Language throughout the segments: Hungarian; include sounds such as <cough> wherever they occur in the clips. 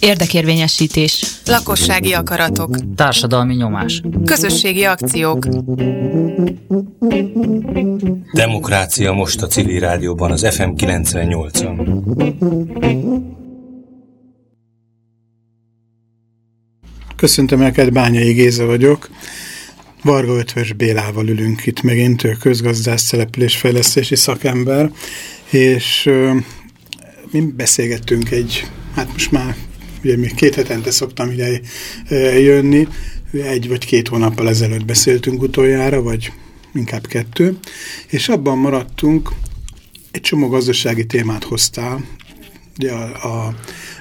Érdekérvényesítés. Lakossági akaratok. Társadalmi nyomás. Közösségi akciók. Demokrácia most a civil rádióban az FM 98-on. Köszöntöm Elket, Bányai Géza vagyok. Varga Ötvös Bélával ülünk itt megint, ő közgazdász településfejlesztési szakember, és mi beszélgettünk egy, hát most már ugye még két hetente szoktam ide jönni, egy vagy két hónappal ezelőtt beszéltünk utoljára, vagy inkább kettő, és abban maradtunk, egy csomó gazdasági témát hoztál, ugye a, a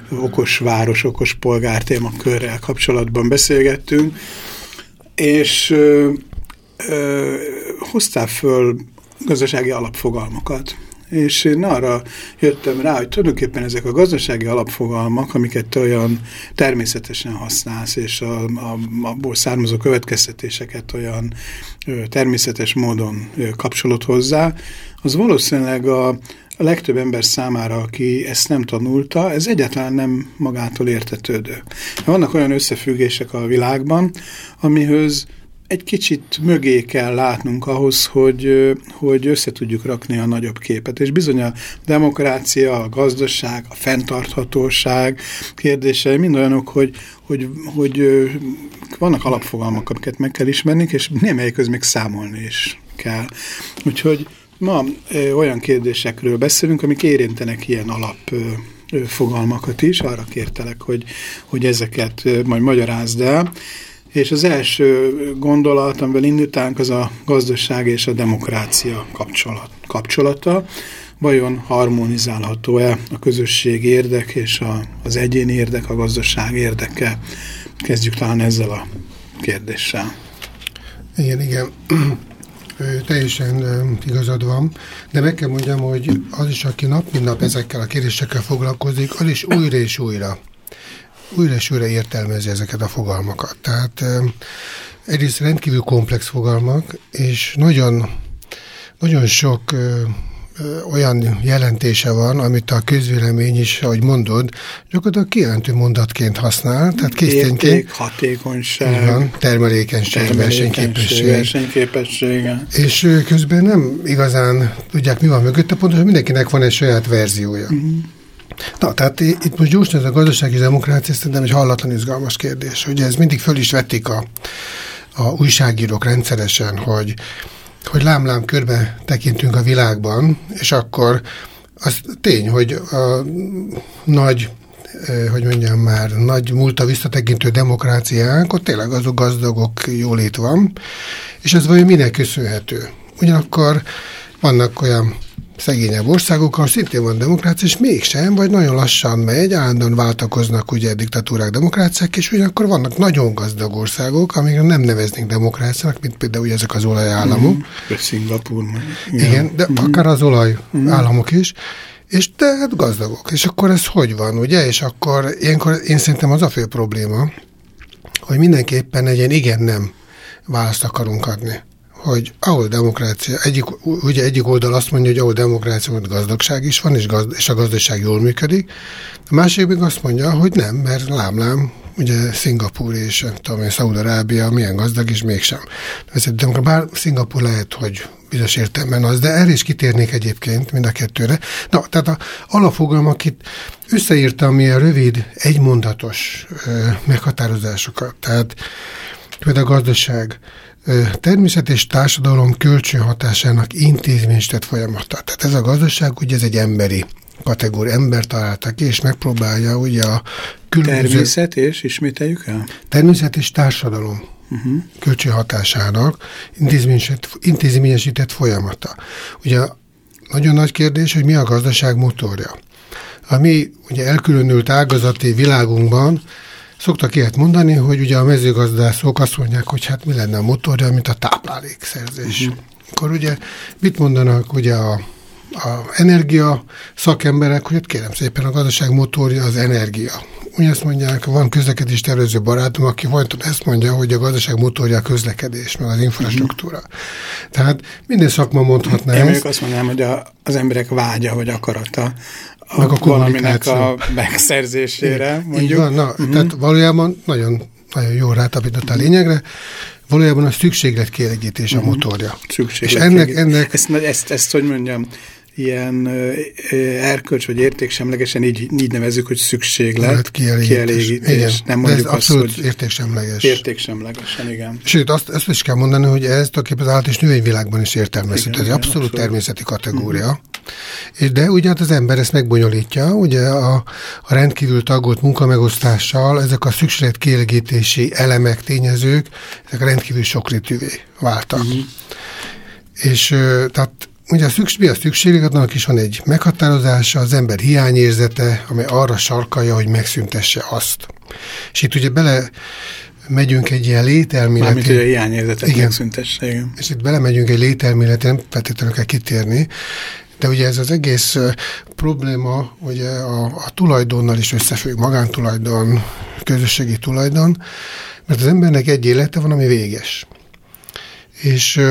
okos város, okos polgár témakörrel kapcsolatban beszélgettünk, és ö, ö, hoztál föl gazdasági alapfogalmakat és én arra jöttem rá, hogy tulajdonképpen ezek a gazdasági alapfogalmak, amiket te olyan természetesen használsz, és a, a, abból származó következtetéseket olyan ö, természetes módon ö, kapcsolod hozzá, az valószínűleg a, a legtöbb ember számára, aki ezt nem tanulta, ez egyáltalán nem magától értetődő. Vannak olyan összefüggések a világban, amihöz egy kicsit mögé kell látnunk ahhoz, hogy, hogy össze rakni a nagyobb képet. És bizony a demokrácia, a gazdaság, a fenntarthatóság kérdései mind olyanok, hogy, hogy, hogy vannak alapfogalmak, amiket meg kell ismerni, és némelyik köz még számolni is kell. Úgyhogy ma olyan kérdésekről beszélünk, amik érintenek ilyen alap fogalmakat is, arra kértelek, hogy, hogy ezeket majd magyarázd el. És az első gondolat, amivel indítánk, az a gazdaság és a demokrácia kapcsolat, kapcsolata. Vajon harmonizálható-e a közösség érdek és a, az egyéni érdek, a gazdaság érdeke? Kezdjük talán ezzel a kérdéssel. Igen, igen. Teljesen igazad van, de meg kell mondjam, hogy az is, aki nap mint nap ezekkel a kérdésekkel foglalkozik, az is újra és újra újra és újra értelmezi ezeket a fogalmakat. Tehát egyrészt rendkívül komplex fogalmak, és nagyon, nagyon sok olyan jelentése van, amit a közvélemény is, ahogy mondod, gyakorlatilag kijelentő mondatként használ, tehát késztényként. Érték, hatékonyság, van, termelékenység, versenyképesség. versenyképessége. És közben nem igazán tudják, mi van mögötte, pontosan mindenkinek van egy saját verziója. Uh mhm. -huh. Na, tehát itt most gyorsan ez a gazdasági demokrácia szerintem egy hallatlan izgalmas kérdés. Ugye ez mindig föl is vették a, a újságírók rendszeresen, hogy, hogy lám-lám körbe tekintünk a világban, és akkor az tény, hogy a nagy hogy mondjam már, nagy múlta visszatekintő demokráciánk, ott tényleg azok gazdagok jólét van, és ez vajon minek köszönhető? Ugyanakkor vannak olyan szegényebb országok, ahol szintén van demokrácia, és mégsem, vagy nagyon lassan megy, állandóan váltakoznak ugye diktatúrák, demokráciák, és ugyanakkor vannak nagyon gazdag országok, amikre nem neveznénk demokráciának, mint például ugye ezek az olajállamok. Mm, Szingapur. Igen, Igen de mm. akár az olajállamok mm. is, és de hát gazdagok. És akkor ez hogy van, ugye? És akkor ilyenkor én szerintem az a fő probléma, hogy mindenképpen egy ilyen igen-nem választ akarunk adni hogy ahol demokrácia, egyik, ugye egyik oldal azt mondja, hogy ahol demokrácia, ott gazdagság is van, és, gazd, és a gazdaság jól működik. A másik még azt mondja, hogy nem, mert lámlám, ugye Szingapúr és tudom én, Szaúd-Arábia milyen gazdag, és mégsem. Ezért, bár Szingapúr lehet, hogy bizonyos értelemben az, de erre is kitérnék egyébként mind a kettőre. Na, tehát a alapfogalmak itt összeírtam ilyen rövid, egymondatos ö, meghatározásokat. Tehát például a gazdaság, természet és társadalom kölcsönhatásának intézményesített folyamata. Tehát ez a gazdaság ugye ez egy emberi kategória, ember találtak ki, és megpróbálja ugye a különböző... Természet és, ismételjük el? Természet és társadalom uh-huh. kölcsönhatásának intézményesített, intézményesített folyamata. Ugye nagyon nagy kérdés, hogy mi a gazdaság motorja. A mi ugye elkülönült ágazati világunkban Szoktak ilyet mondani, hogy ugye a mezőgazdászok azt mondják, hogy hát mi lenne a motorja, mint a táplálékszerzés. Uh-huh. Akkor ugye mit mondanak ugye a, a energia szakemberek, hogy hát kérem szépen a gazdaság motorja az energia. Ugyanezt mondják, van közlekedés tervező barátom, aki folyton ezt mondja, hogy a gazdaság motorja a közlekedés, meg az infrastruktúra. Uh-huh. Tehát minden szakma mondhatná Én ezt. azt mondanám, hogy a, az emberek vágya vagy akarata a, meg a valaminek a megszerzésére. Mondjuk. Így van, na, uh-huh. tehát valójában nagyon, nagyon jól rátapított a lényegre, valójában a szükséglet kielégítés uh-huh. a motorja. Szükséglet És ennek, ennek... Ezt, ezt, ezt, hogy mondjam, ilyen erkölcs vagy értéksemlegesen így, így nevezzük, hogy szükséglet, hát kielégítés. kielégítés. Igen, nem mondjuk ez azt, hogy értéksemleges. Értéksemlegesen, igen. Sőt, azt, azt is kell mondani, hogy ez tulajdonképpen az állat és növényvilágban is értelmezhető. Ez egy abszolút, abszolút természeti kategória. -huh. De ugye hát az ember ezt megbonyolítja, ugye a, a rendkívül tagolt munkamegosztással ezek a szükséglet kielégítési elemek, tényezők, ezek rendkívül sokrétűvé váltak. -huh. És tehát Ugye a szükség, mi a szükségletnek is van egy meghatározása, az ember hiányérzete, amely arra sarkalja, hogy megszüntesse azt. És itt ugye bele megyünk egy ilyen lételméleti... Mármint, hogy a hiányérzetet igen. megszüntesse, igen. És itt belemegyünk egy lételméleti, nem feltétlenül kell kitérni, de ugye ez az egész probléma ugye a, a tulajdonnal is összefügg, magántulajdon, közösségi tulajdon, mert az embernek egy élete van, ami véges. És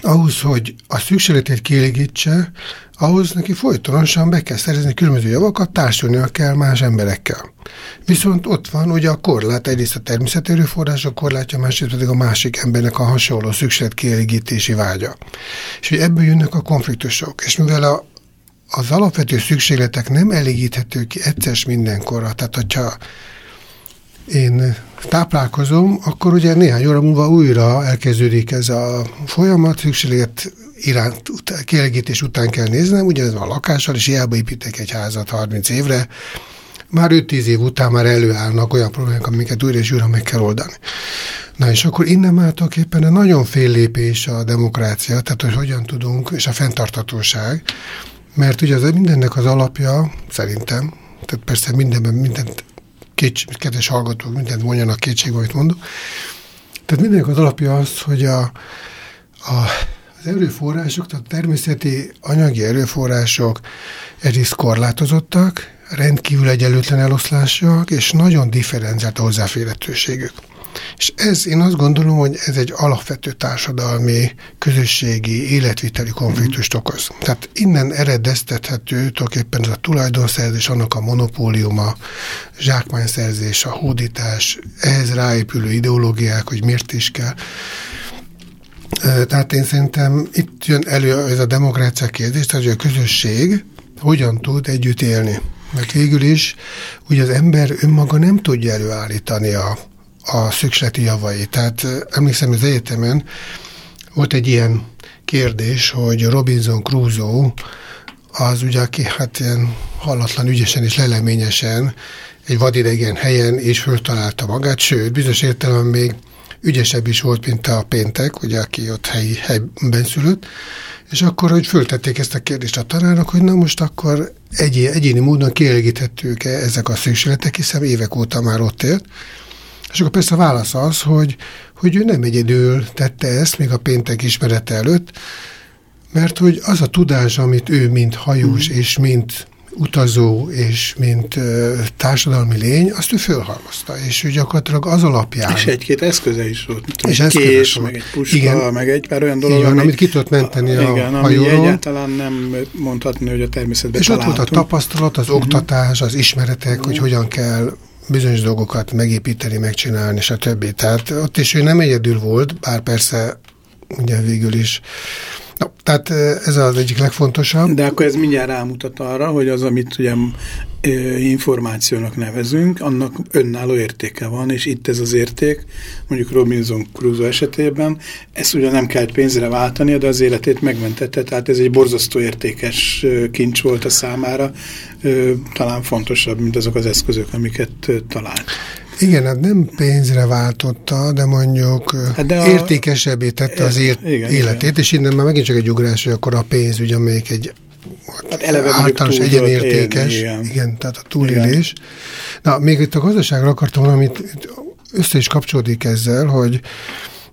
ahhoz, hogy a szükségletét kielégítse, ahhoz neki folytonosan be kell szerezni különböző javakat, társulnia kell más emberekkel. Viszont ott van ugye a korlát, egyrészt a természeti erőforrások korlátja, másrészt pedig a másik embernek a hasonló szükséglet kielégítési vágya. És hogy ebből jönnek a konfliktusok. És mivel a, az alapvető szükségletek nem elégíthető ki egyszer mindenkorra, tehát hogyha én táplálkozom, akkor ugye néhány óra múlva újra elkezdődik ez a folyamat, szükséglet iránt, kielégítés után kell néznem, ugye ez van a lakással, és hiába építek egy házat 30 évre, már 5-10 év után már előállnak olyan problémák, amiket újra és újra meg kell oldani. Na és akkor innen már éppen a nagyon fél lépés a demokrácia, tehát hogy hogyan tudunk, és a fenntartatóság, mert ugye az mindennek az alapja, szerintem, tehát persze mindenben mindent kéts, kedves hallgatók, mindent mondjanak kétségbe, amit mondok. Tehát mindenek az alapja az, hogy a, a, az erőforrások, tehát természeti anyagi erőforrások egyrészt korlátozottak, rendkívül egyenlőtlen eloszlásúak, és nagyon differenciált a hozzáférhetőségük. És ez, én azt gondolom, hogy ez egy alapvető társadalmi, közösségi, életviteli konfliktust okoz. Tehát innen eredeztethető tulajdonképpen ez a tulajdonszerzés, annak a monopóliuma, zsákmányszerzés, a hódítás, ehhez ráépülő ideológiák, hogy miért is kell. Tehát én szerintem itt jön elő ez a demokrácia kérdés, tehát hogy a közösség hogyan tud együtt élni. Mert végül is ugye az ember önmaga nem tudja előállítani a, a szüksleti javai. Tehát emlékszem, az egyetemen volt egy ilyen kérdés, hogy Robinson Crusoe az ugye, aki hát ilyen hallatlan ügyesen és leleményesen egy vadidegen helyen és föltalálta magát, sőt, bizonyos értelemben még ügyesebb is volt, mint a péntek, ugye, aki ott helyi, helyben szülött, és akkor, hogy föltették ezt a kérdést a tanárnak, hogy na most akkor egy, egyéni módon kielégíthetők-e ezek a szükségletek, hiszen évek óta már ott élt, és akkor persze a válasz az, hogy, hogy ő nem egyedül tette ezt, még a péntek ismerete előtt, mert hogy az a tudás, amit ő, mint hajós mm. és mint utazó és mint uh, társadalmi lény, azt ő fölhalmozta, és ő gyakorlatilag az alapján... És egy-két eszköze is volt, és egy kés, volt. meg egy puska, igen, meg egy pár olyan dolog, igen, amit ki tudott menteni a, igen, a hajóról. Igen, egyáltalán nem mondhatni, hogy a természetben És találtunk. ott volt a tapasztalat, az uh mhm. -huh. oktatás, az ismeretek, uh -huh. hogy hogyan kell bizonyos dolgokat megépíteni, megcsinálni, és a többi. Tehát ott is ő nem egyedül volt, bár persze ugye végül is No, tehát ez az egyik legfontosabb. De akkor ez mindjárt rámutat arra, hogy az, amit ugye információnak nevezünk, annak önálló értéke van, és itt ez az érték, mondjuk Robinson Crusoe esetében, ezt ugye nem kellett pénzre váltani, de az életét megmentette, tehát ez egy borzasztó értékes kincs volt a számára, talán fontosabb, mint azok az eszközök, amiket talált. Igen, hát nem pénzre váltotta, de mondjuk hát de a... értékesebbé tette az ér... igen, életét, igen. és innen már megint csak egy ugrás, hogy akkor a pénz ugye amelyik egy hát eleve általános egyenértékes, élni, igen. igen, tehát a túlélés. Igen. Na, még itt a gazdaságra akartam valamit, össze is kapcsolódik ezzel, hogy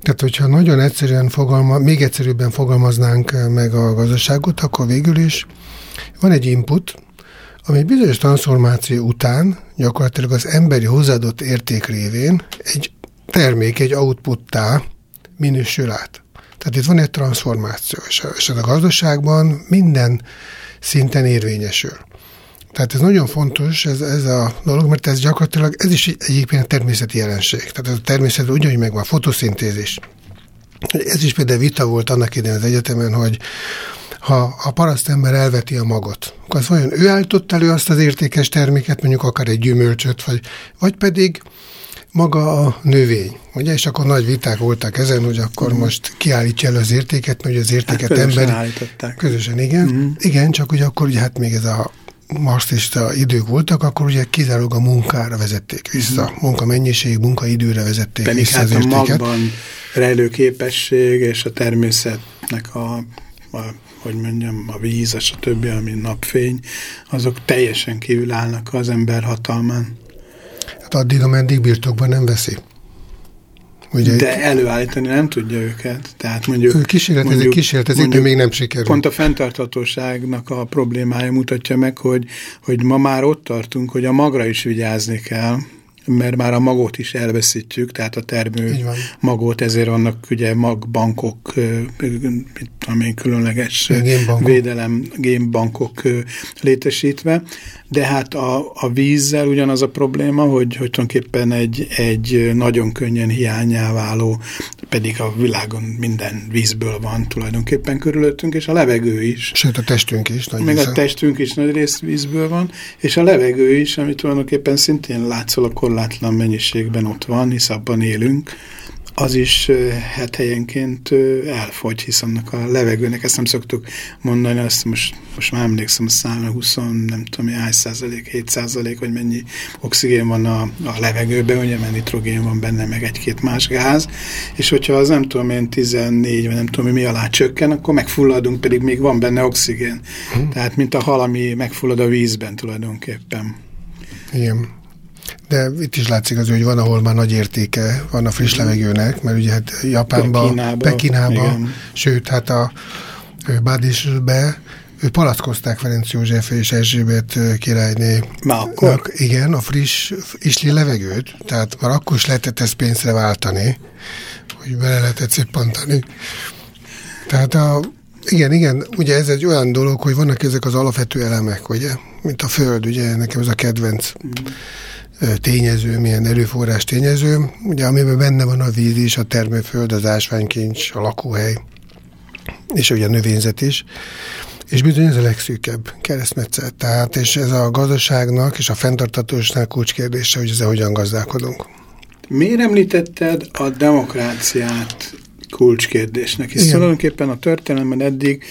tehát, hogyha nagyon egyszerűen fogalma, még egyszerűbben fogalmaznánk meg a gazdaságot, akkor végül is van egy input, ami egy bizonyos transformáció után gyakorlatilag az emberi hozzáadott érték révén egy termék, egy outputtá minősül át. Tehát itt van egy transformáció, és ez a gazdaságban minden szinten érvényesül. Tehát ez nagyon fontos, ez, ez a dolog, mert ez gyakorlatilag, ez is egyébként természeti jelenség. Tehát ez a természet ugyanúgy megvan, fotoszintézis. Ez is például vita volt annak idején az egyetemen, hogy ha a parasztember elveti a magot, akkor az vajon ő állított elő azt az értékes terméket, mondjuk akár egy gyümölcsöt, vagy, vagy pedig maga a növény, ugye? És akkor nagy viták voltak ezen, hogy akkor mm. most kiállítja el az értéket, mert az értéket hát közösen emberi... állították. Közösen, igen. Mm. Igen, csak ugye akkor ugye hát még ez a marxista idők voltak, akkor ugye kizárólag a munkára vezették vissza. Mm. Munka mennyiség, munkaidőre vezették Pedig vissza hát az a értéket. magban rejlő képesség és a természetnek a, a hogy mondjam, a víz, és a többi, ami napfény, azok teljesen kívül állnak az ember hatalmán. Hát addig, ameddig birtokban nem veszi. Ugye de előállítani nem tudja őket. Tehát mondjuk, ő kísérletezik, mondjuk, kísérletezik, de még nem sikerül. Pont a fenntarthatóságnak a problémája mutatja meg, hogy, hogy ma már ott tartunk, hogy a magra is vigyázni kell, mert már a magot is elveszítjük, tehát a termő magot, ezért vannak ugye magbankok, mit tudom én, különleges génbankok. védelem, génbankok létesítve, de hát a, a vízzel ugyanaz a probléma, hogy, hogy tulajdonképpen egy, egy nagyon könnyen hiányá váló, pedig a világon minden vízből van tulajdonképpen körülöttünk, és a levegő is. Sőt, a testünk is. Nagy Meg a testünk is nagy rész vízből van, és a levegő is, ami tulajdonképpen szintén látszol a korlátlan mennyiségben ott van, hisz abban élünk, az is hát helyenként elfogy, hisz annak a levegőnek, ezt nem szoktuk mondani, azt most, most már emlékszem, a szám 20, nem tudom, hány százalék, 7 százalék, hogy mennyi oxigén van a, a levegőben, ugye, mert nitrogén van benne, meg egy-két más gáz, és hogyha az nem tudom én 14, vagy nem tudom mi alá csökken, akkor megfulladunk, pedig még van benne oxigén. Hmm. Tehát, mint a hal, ami megfullad a vízben tulajdonképpen. Igen. De itt is látszik az, hogy van, ahol már nagy értéke van a friss levegőnek, mert ugye hát Japánban, Pekinába, Pekinába sőt, hát a Bádisbe palackozták Ferenc József és Erzsébet királyné. Már akkor? Igen, a friss isli levegőt, tehát már akkor is lehetett ezt pénzre váltani, hogy bele lehetett szippantani. Tehát a, igen, igen, ugye ez egy olyan dolog, hogy vannak ezek az alapvető elemek, ugye, mint a föld, ugye, nekem ez a kedvenc mm tényező, milyen erőforrás tényező, ugye amiben benne van a víz is, a termőföld, az ásványkincs, a lakóhely, és ugye a növényzet is, és bizony ez a legszűkebb keresztmetszet. Tehát, és ez a gazdaságnak és a fenntartatósnál kulcskérdése, hogy ezzel hogyan gazdálkodunk. Miért említetted a demokráciát kulcskérdésnek? Hisz tulajdonképpen a történelemben eddig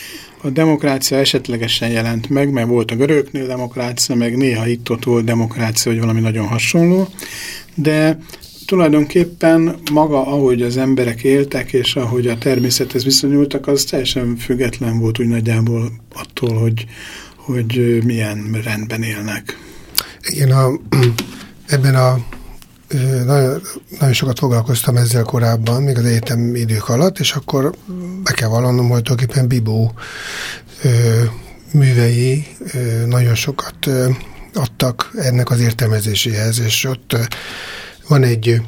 a demokrácia esetlegesen jelent meg, mert volt a görögnél demokrácia, meg néha itt-ott volt demokrácia, vagy valami nagyon hasonló, de tulajdonképpen maga, ahogy az emberek éltek, és ahogy a természethez viszonyultak, az teljesen független volt úgy nagyjából attól, hogy, hogy milyen rendben élnek. Igen, a, <clears throat> ebben a nagyon, nagyon sokat foglalkoztam ezzel korábban, még az egyetem idők alatt, és akkor be kell vallanom, hogy tulajdonképpen Bibó művei nagyon sokat adtak ennek az értelmezéséhez, és ott van egy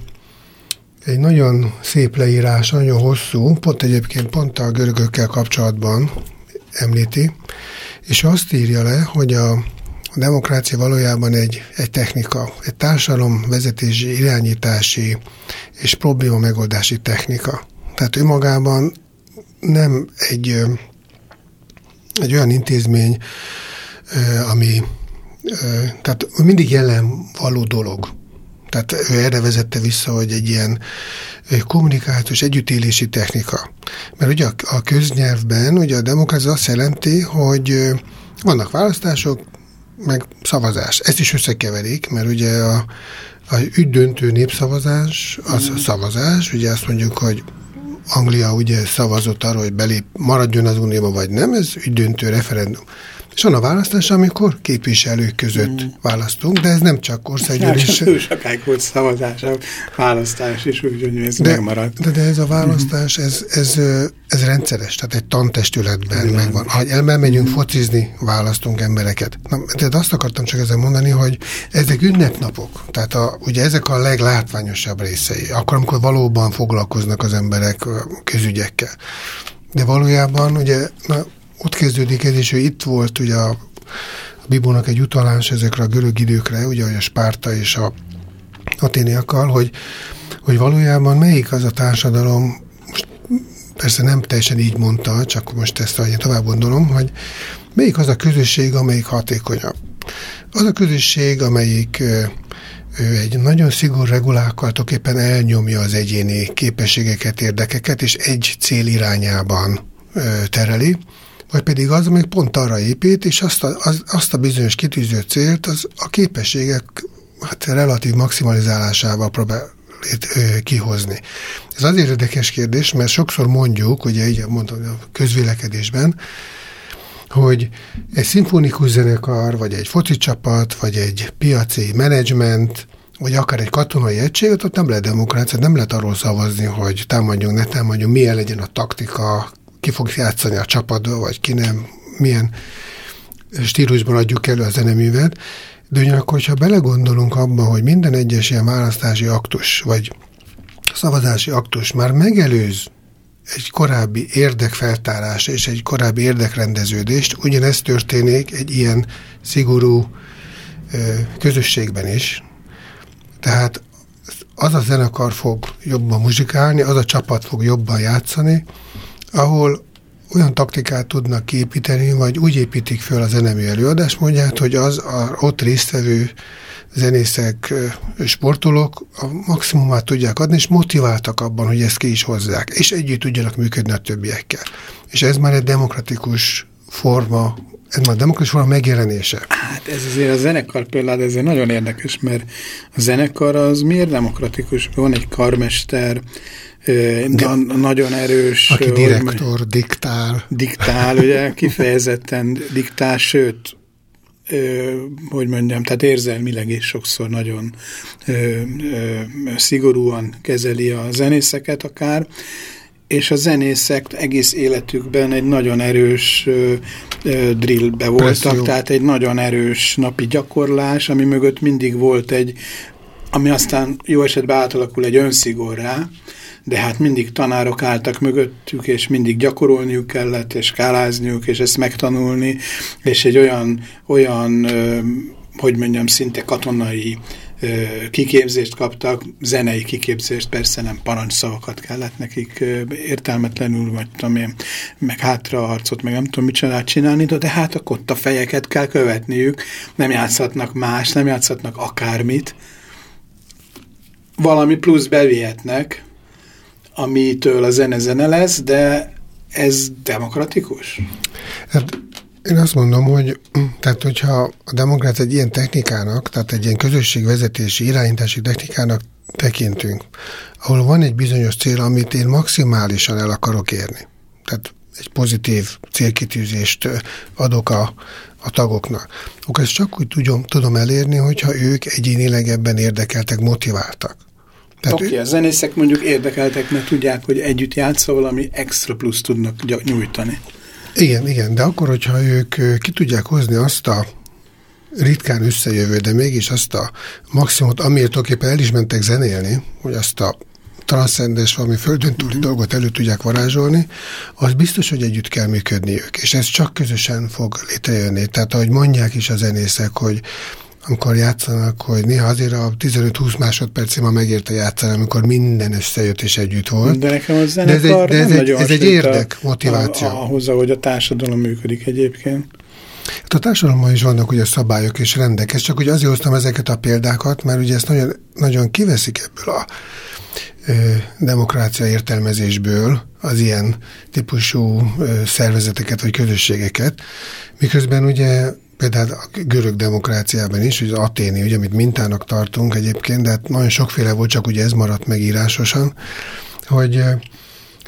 egy nagyon szép leírás, nagyon hosszú, pont egyébként pont a görögökkel kapcsolatban említi, és azt írja le, hogy a a demokrácia valójában egy, egy technika, egy társadalom vezetési, irányítási és probléma megoldási technika. Tehát önmagában nem egy, egy olyan intézmény, ami tehát mindig jelen való dolog. Tehát ő erre vezette vissza, hogy egy ilyen kommunikációs együttélési technika. Mert ugye a köznyelvben ugye a demokrácia azt jelenti, hogy vannak választások, meg szavazás. Ezt is összekeverik, mert ugye a, a ügydöntő népszavazás, az mm. szavazás, ugye azt mondjuk, hogy Anglia ugye szavazott arra, hogy belép, maradjon az Unióba, vagy nem, ez ügydöntő referendum. És van a választás, amikor képviselők között mm. választunk, de ez nem csak országgyűlés. Túl <laughs> sokáig volt szavazás, választás is úgy, hogy ez de, megmaradt. De, de ez a választás, ez, ez, ez rendszeres, tehát egy tantestületben Igen. megvan. Ha elmegyünk mm. focizni, választunk embereket. Na, de azt akartam csak ezzel mondani, hogy ezek ünnepnapok, tehát a, ugye ezek a leglátványosabb részei, akkor, amikor valóban foglalkoznak az emberek közügyekkel. De valójában ugye na, ott kezdődik ez, és itt volt ugye a, a Bibónak egy utalás ezekre a görög időkre, ugye a Spárta és a aténiakkal, hogy, hogy valójában melyik az a társadalom, most persze nem teljesen így mondta, csak most ezt én tovább gondolom, hogy melyik az a közösség, amelyik hatékonyabb. Az a közösség, amelyik ő egy nagyon szigorú regulákkal tulajdonképpen elnyomja az egyéni képességeket, érdekeket, és egy cél irányában tereli, vagy pedig az, amely pont arra épít, és azt a, az, azt a bizonyos kitűző célt az a képességek hát relatív maximalizálásával próbál kihozni. Ez azért érdekes kérdés, mert sokszor mondjuk, ugye így mondtam a közvélekedésben, hogy egy szimfonikus zenekar, vagy egy foci csapat, vagy egy piaci menedzsment, vagy akár egy katonai egység, ott nem lehet demokrácia, nem lehet arról szavazni, hogy támadjunk, ne támadjunk, milyen legyen a taktika, ki fog játszani a csapatba, vagy ki nem, milyen stílusban adjuk elő a zeneművet, de ugyanakkor, ha belegondolunk abba, hogy minden egyes ilyen választási aktus, vagy szavazási aktus már megelőz egy korábbi érdekfeltárás és egy korábbi érdekrendeződést, ugyanezt történik egy ilyen szigorú közösségben is. Tehát az a zenekar fog jobban muzsikálni, az a csapat fog jobban játszani, ahol olyan taktikát tudnak képíteni, vagy úgy építik föl a zenemű előadásmódját, hogy az a ott résztvevő zenészek, sportolók a maximumát tudják adni, és motiváltak abban, hogy ezt ki is hozzák, és együtt tudjanak működni a többiekkel. És ez már egy demokratikus forma, ez már demokratikus forma megjelenése. Hát ez azért a zenekar például, ez nagyon érdekes, mert a zenekar az miért demokratikus? Van egy karmester, Na, nagyon erős... Aki direktor, hogy, diktál. Diktál, ugye, <laughs> kifejezetten diktál, sőt, ö, hogy mondjam, tehát érzelmileg is sokszor nagyon ö, ö, szigorúan kezeli a zenészeket akár, és a zenészek egész életükben egy nagyon erős ö, ö, drillbe voltak, Presszió. tehát egy nagyon erős napi gyakorlás, ami mögött mindig volt egy, ami aztán jó esetben átalakul egy önszigorrá, de hát mindig tanárok álltak mögöttük, és mindig gyakorolniuk kellett, és skálázniuk, és ezt megtanulni, és egy olyan, olyan hogy mondjam, szinte katonai kiképzést kaptak, zenei kiképzést, persze nem parancsszavakat kellett nekik értelmetlenül, vagy tudom én, meg hátraharcot, meg nem tudom mit csinál csinálni, de hát akkor ott a fejeket kell követniük, nem játszhatnak más, nem játszhatnak akármit, valami plusz bevihetnek, amitől a zene zene lesz, de ez demokratikus? Hát én azt mondom, hogy <clears throat> tehát hogyha a demokrát egy ilyen technikának, tehát egy ilyen közösségvezetési, irányítási technikának tekintünk, ahol van egy bizonyos cél, amit én maximálisan el akarok érni. Tehát egy pozitív célkitűzést adok a, a tagoknak, akkor ezt csak úgy tudom, tudom elérni, hogyha ők egyénileg ebben érdekeltek, motiváltak. Oké, okay, a zenészek mondjuk érdekeltek, mert tudják, hogy együtt játszva valami extra plusz tudnak nyújtani. Igen, igen, de akkor, hogyha ők ki tudják hozni azt a ritkán összejövő, de mégis azt a maximumot, amiért tulajdonképpen el is mentek zenélni, hogy azt a transzcendes, valami földön túli mm. dolgot elő tudják varázsolni, az biztos, hogy együtt kell működniük, és ez csak közösen fog létrejönni. Tehát ahogy mondják is a zenészek, hogy amikor játszanak, hogy néha azért a 15-20 másodpercig ma megérte játszani, amikor minden összejött és együtt volt. De nekem a zenekar de ez egy, de ez egy, ez egy érdek, motiváció. Ahhoz, hogy a társadalom működik egyébként. Hát a társadalomban is vannak ugye szabályok és rendek, és csak hogy azért hoztam ezeket a példákat, mert ugye ezt nagyon, nagyon kiveszik ebből a ö, demokrácia értelmezésből az ilyen típusú ö, szervezeteket vagy közösségeket, miközben ugye például a görög demokráciában is, hogy az aténi, ugye, amit mintának tartunk egyébként, de hát nagyon sokféle volt, csak ugye ez maradt meg írásosan, hogy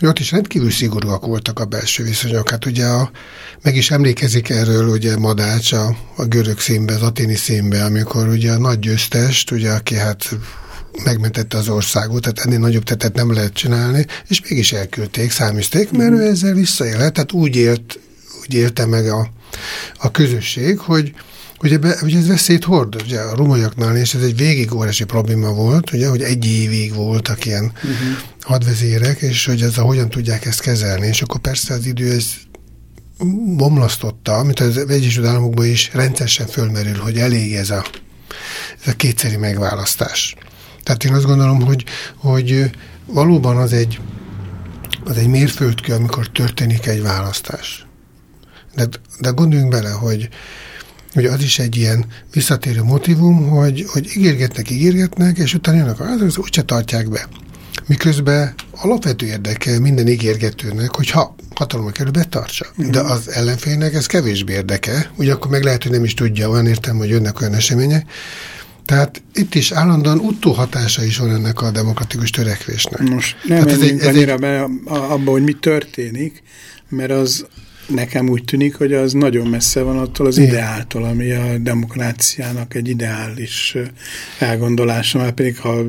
ott is rendkívül szigorúak voltak a belső viszonyok. Hát ugye a, meg is emlékezik erről ugye Madács a, a görög színbe, az aténi színbe, amikor ugye a nagy győztest, ugye, aki hát megmentette az országot, tehát ennél nagyobb tetet nem lehet csinálni, és mégis elküldték, számízték, mert ő ezzel visszaélt, tehát úgy élt, úgy élte meg a, a közösség, hogy Ugye, be, ugye ez veszélyt hord, ugye a rumaiaknál, és ez egy végig probléma volt, ugye, hogy egy évig voltak ilyen uh-huh. hadvezérek, és hogy ez a hogyan tudják ezt kezelni, és akkor persze az idő ez bomlasztotta, amit az Egyesült Államokban is rendszeresen fölmerül, hogy elég ez a, ez a kétszeri megválasztás. Tehát én azt gondolom, hogy, hogy valóban az egy, az egy mérföldkő, amikor történik egy választás. De, de gondoljunk bele, hogy, hogy az is egy ilyen visszatérő motivum, hogy, hogy ígérgetnek, ígérgetnek, és utána jönnek, az úgyse tartják be. Miközben alapvető érdeke minden ígérgetőnek, hogy ha hatalomra kerül, betartsa. Uh-huh. De az ellenfélnek ez kevésbé érdeke, ugye akkor meg lehet, hogy nem is tudja, olyan értem, hogy jönnek olyan események. Tehát itt is állandóan utóhatása is van ennek a demokratikus törekvésnek. Most nem Tehát ez egy, ez annyira egy... abba, hogy mi történik, mert az nekem úgy tűnik, hogy az nagyon messze van attól az Igen. ideáltól, ami a demokráciának egy ideális elgondolása, mert pedig ha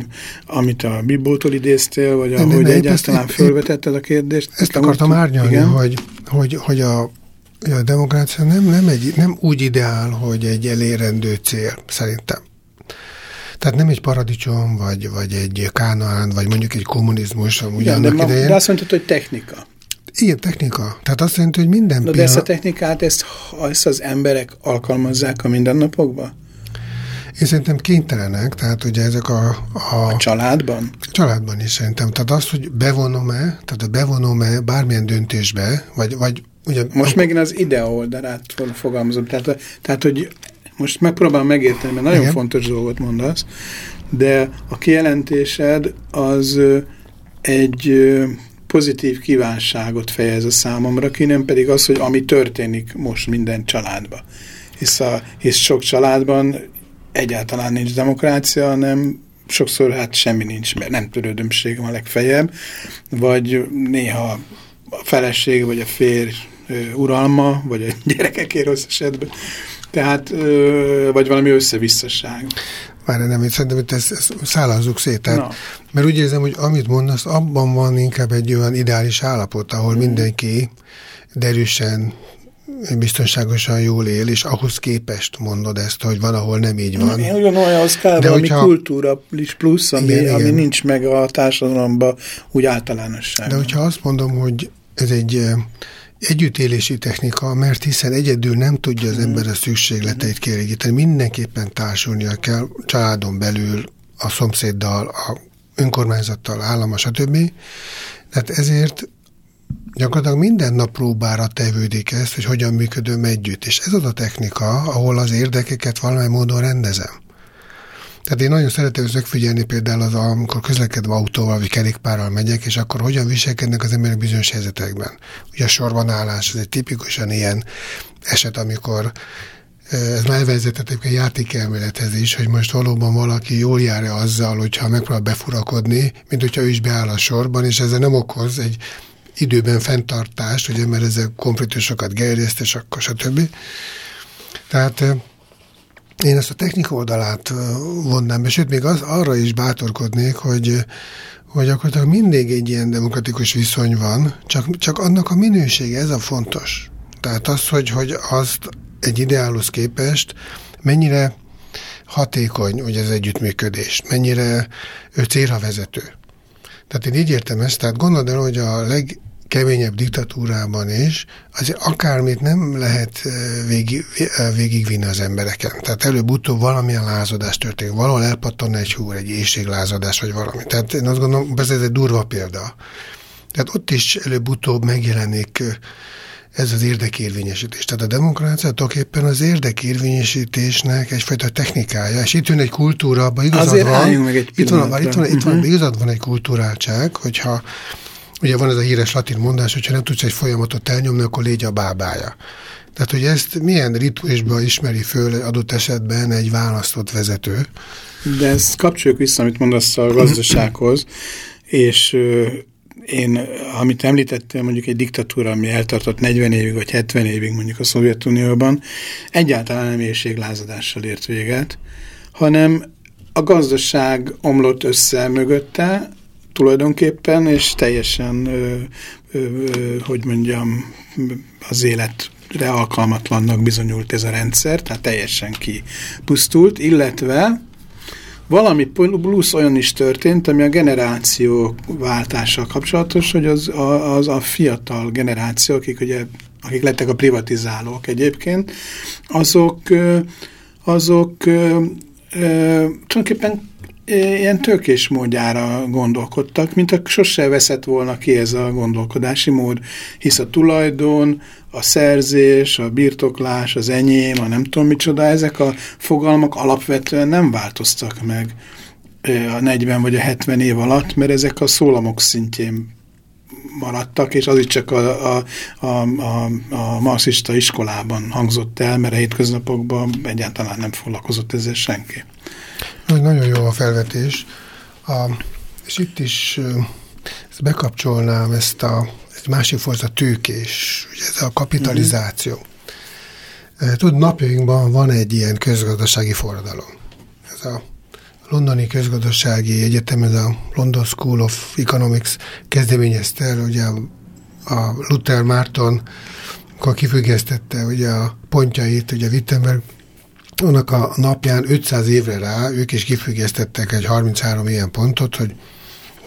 amit a Bibbótól idéztél, vagy de, ahogy de, egyáltalán ezt, fölvetetted a kérdést. Ezt akartam árnyalni, hogy, hogy, hogy a, a demokrácia nem, nem, egy, nem úgy ideál, hogy egy elérendő cél, szerintem. Tehát nem egy paradicsom, vagy, vagy egy kánaán, vagy mondjuk egy kommunizmus, amúgy ja, annak de, ma, idején. De azt mondtad, hogy technika. Igen, technika. Tehát azt jelenti, hogy minden De, de ezt a technikát, ezt, ezt az emberek alkalmazzák a mindennapokban? Én szerintem kénytelenek, tehát ugye ezek a... A, a családban? A családban is szerintem. Tehát azt, hogy bevonom-e, tehát a bevonom-e bármilyen döntésbe, vagy, vagy ugye... Most a, megint az ide oldalát fogalmazom. Tehát, tehát, hogy most megpróbálom megérteni, mert nagyon Igen. fontos dolgot mondasz, de a kijelentésed az egy pozitív kívánságot fejez a számomra ki, nem pedig az, hogy ami történik most minden családban. Hisz, a, hisz sok családban egyáltalán nincs demokrácia, hanem sokszor hát semmi nincs, mert nem törődömség van legfeljebb, vagy néha a feleség, vagy a férj uralma, vagy a gyerekekért rossz esetben. Tehát, vagy valami összevisszaság. Már nem, én szerintem hogy ezt, ezt szállazzuk szét. Tehát, no. Mert úgy érzem, hogy amit mondasz, abban van inkább egy olyan ideális állapot, ahol mm. mindenki derűsen, biztonságosan jól él, és ahhoz képest mondod ezt, hogy van, ahol nem így van. Én olyan az kell De valami hogyha... kultúra plusz, ami, igen, ami igen. nincs meg a társadalomban úgy általánosságban. De hogyha azt mondom, hogy ez egy együttélési technika, mert hiszen egyedül nem tudja az ember a szükségleteit kielégíteni. Mindenképpen társulnia kell családon belül, a szomszéddal, a önkormányzattal, állama, stb. Tehát ezért gyakorlatilag minden nap próbára tevődik ezt, hogy hogyan működöm együtt. És ez az a technika, ahol az érdekeket valamely módon rendezem. Tehát én nagyon szeretem ezt megfigyelni például az, amikor közlekedve autóval vagy kerékpárral megyek, és akkor hogyan viselkednek az emberek bizonyos helyzetekben. Ugye a sorban állás, ez egy tipikusan ilyen eset, amikor ez már vezetett egy játékelmélethez is, hogy most valóban valaki jól járja azzal, hogyha megpróbál befurakodni, mint hogyha ő is beáll a sorban, és ezzel nem okoz egy időben fenntartást, ugye, mert ezek konfliktusokat gerjeszt, és akkor stb. Tehát én ezt a technika oldalát vonnám be, sőt, még az, arra is bátorkodnék, hogy, hogy akkor mindig egy ilyen demokratikus viszony van, csak, csak annak a minősége, ez a fontos. Tehát az, hogy, hogy azt egy ideálhoz képest mennyire hatékony ugye az együttműködés, mennyire ő célra vezető. Tehát én így értem ezt, tehát gondold el, hogy a leg, keményebb diktatúrában is, azért akármit nem lehet eh, végig, eh, végigvinni az embereken. Tehát előbb-utóbb valamilyen lázadás történik, valahol elpattan egy húr, egy éjséglázadás, vagy valami. Tehát én azt gondolom, ez egy durva példa. Tehát ott is előbb-utóbb megjelenik eh, ez az érdekérvényesítés. Tehát a demokrácia tulajdonképpen az érdekérvényesítésnek egyfajta technikája, és itt jön egy kultúra, abban igazad Azért van, meg egy itt van, itt van, itt van, -huh. igazad van egy kultúráltság, hogyha Ugye van ez a híres latin mondás, hogyha nem tudsz egy folyamatot elnyomni, akkor légy a bábája. Tehát, hogy ezt milyen ritmusban ismeri föl adott esetben egy választott vezető? De ezt kapcsoljuk vissza, amit mondasz a gazdasághoz, és én, amit említettem, mondjuk egy diktatúra, ami eltartott 40 évig vagy 70 évig mondjuk a Szovjetunióban, egyáltalán nem éjséglázadással ért véget, hanem a gazdaság omlott össze mögötte, tulajdonképpen, és teljesen, ö, ö, hogy mondjam, az életre alkalmatlannak bizonyult ez a rendszer, tehát teljesen kipusztult, illetve valami plusz olyan is történt, ami a generáció váltással kapcsolatos, hogy az a, az a fiatal generáció, akik ugye akik lettek a privatizálók egyébként, azok, azok tulajdonképpen ilyen tőkés módjára gondolkodtak, mint a sose veszett volna ki ez a gondolkodási mód, hisz a tulajdon, a szerzés, a birtoklás, az enyém, a nem tudom micsoda, ezek a fogalmak alapvetően nem változtak meg a 40 vagy a 70 év alatt, mert ezek a szólamok szintjén maradtak, és az is csak a, a, a, a, a marxista iskolában hangzott el, mert a hétköznapokban egyáltalán nem foglalkozott ezzel senki. Nagyon jó a felvetés, a, és itt is ezt bekapcsolnám ezt a egy másik forza tőkés, ugye ez a kapitalizáció. Mm -hmm. Tud, napjainkban van egy ilyen közgazdasági forradalom. Ez a londoni közgazdasági egyetem, ez a London School of Economics kezdeményezte el, ugye a Luther Márton, akkor kifüggesztette ugye a pontjait, ugye Wittenberg annak a napján 500 évre rá ők is kifüggesztettek egy 33 ilyen pontot, hogy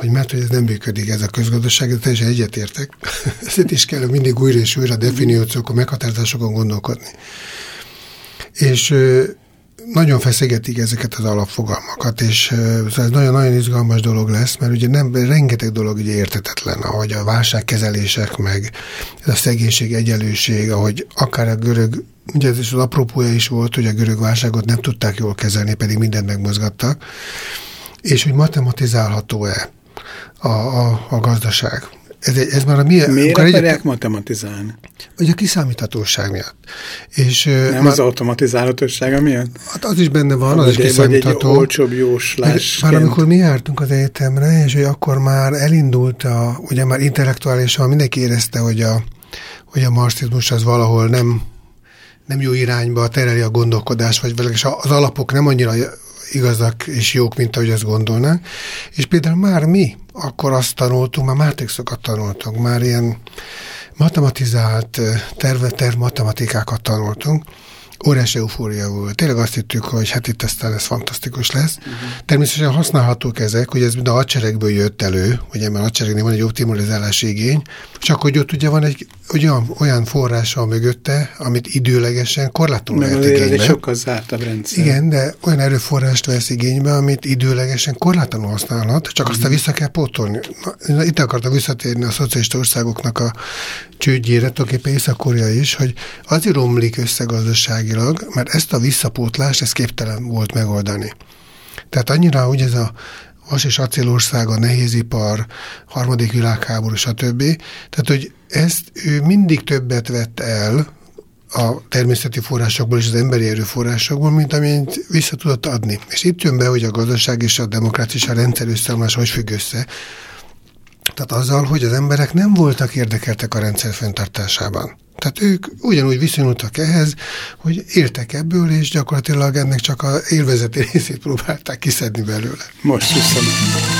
hogy mert hogy ez nem működik, ez a közgazdaság, de teljesen egyetértek. <laughs> Ezt is kell mindig újra és újra definíciókon, meghatározásokon gondolkodni. És nagyon feszegetik ezeket az alapfogalmakat, és szóval ez nagyon-nagyon izgalmas dolog lesz, mert ugye nem, rengeteg dolog ugye értetetlen, ahogy a válságkezelések, meg a szegénység, egyenlőség, ahogy akár a görög, ugye ez is az apropója is volt, hogy a görög válságot nem tudták jól kezelni, pedig mindent megmozgattak, és hogy matematizálható-e a, a, a gazdaság. Ez, ez már a mi, Miért akarják egy, matematizálni? Ugye a kiszámíthatóság miatt. És, Nem már, az automatizálhatósága miatt? Hát az is benne van, az vagy is kiszámítható. Vagy egy olcsóbb jóslás. Már amikor mi jártunk az egyetemre, és hogy akkor már elindult, a, ugye már intellektuálisan mindenki érezte, hogy a, hogy a marxizmus az valahol nem, nem jó irányba tereli a gondolkodás, vagy az alapok nem annyira igazak és jók, mint ahogy azt gondolnánk. És például már mi akkor azt tanultunk, már mátrixokat tanultunk, már ilyen matematizált terve, terv matematikákat tanultunk, óriási eufória volt. Tényleg azt hittük, hogy hát itt aztán ez fantasztikus lesz. Uh-huh. Természetesen használhatók ezek, hogy ez mind a hadseregből jött elő, ugye mert a hadseregnél van egy optimalizálási igény, csak hogy ott ugye van egy olyan, olyan forrása mögötte, amit időlegesen korlátlanul lehet igénybe. egy sokkal zártabb rendszer. Igen, de olyan erőforrást vesz igénybe, amit időlegesen korlátlanul használhat, csak uh-huh. aztán vissza kell pótolni. Na, itt akartam visszatérni a szocialista országoknak a csődjére, tulajdonképpen észak is, hogy azért romlik össze gazdaságilag, mert ezt a visszapótlást, ezt képtelen volt megoldani. Tehát annyira, hogy ez a vas és acélország, a nehézipar, harmadik világháború, stb. Tehát, hogy ezt ő mindig többet vett el a természeti forrásokból és az emberi erőforrásokból, mint amint vissza tudott adni. És itt jön be, hogy a gazdaság és a demokrácia és rendszer összeomlás hogy függ össze. Tehát azzal, hogy az emberek nem voltak érdekeltek a rendszer fenntartásában. Tehát ők ugyanúgy viszonyultak ehhez, hogy éltek ebből, és gyakorlatilag ennek csak a élvezeti <laughs> részét próbálták kiszedni belőle. Most hiszem.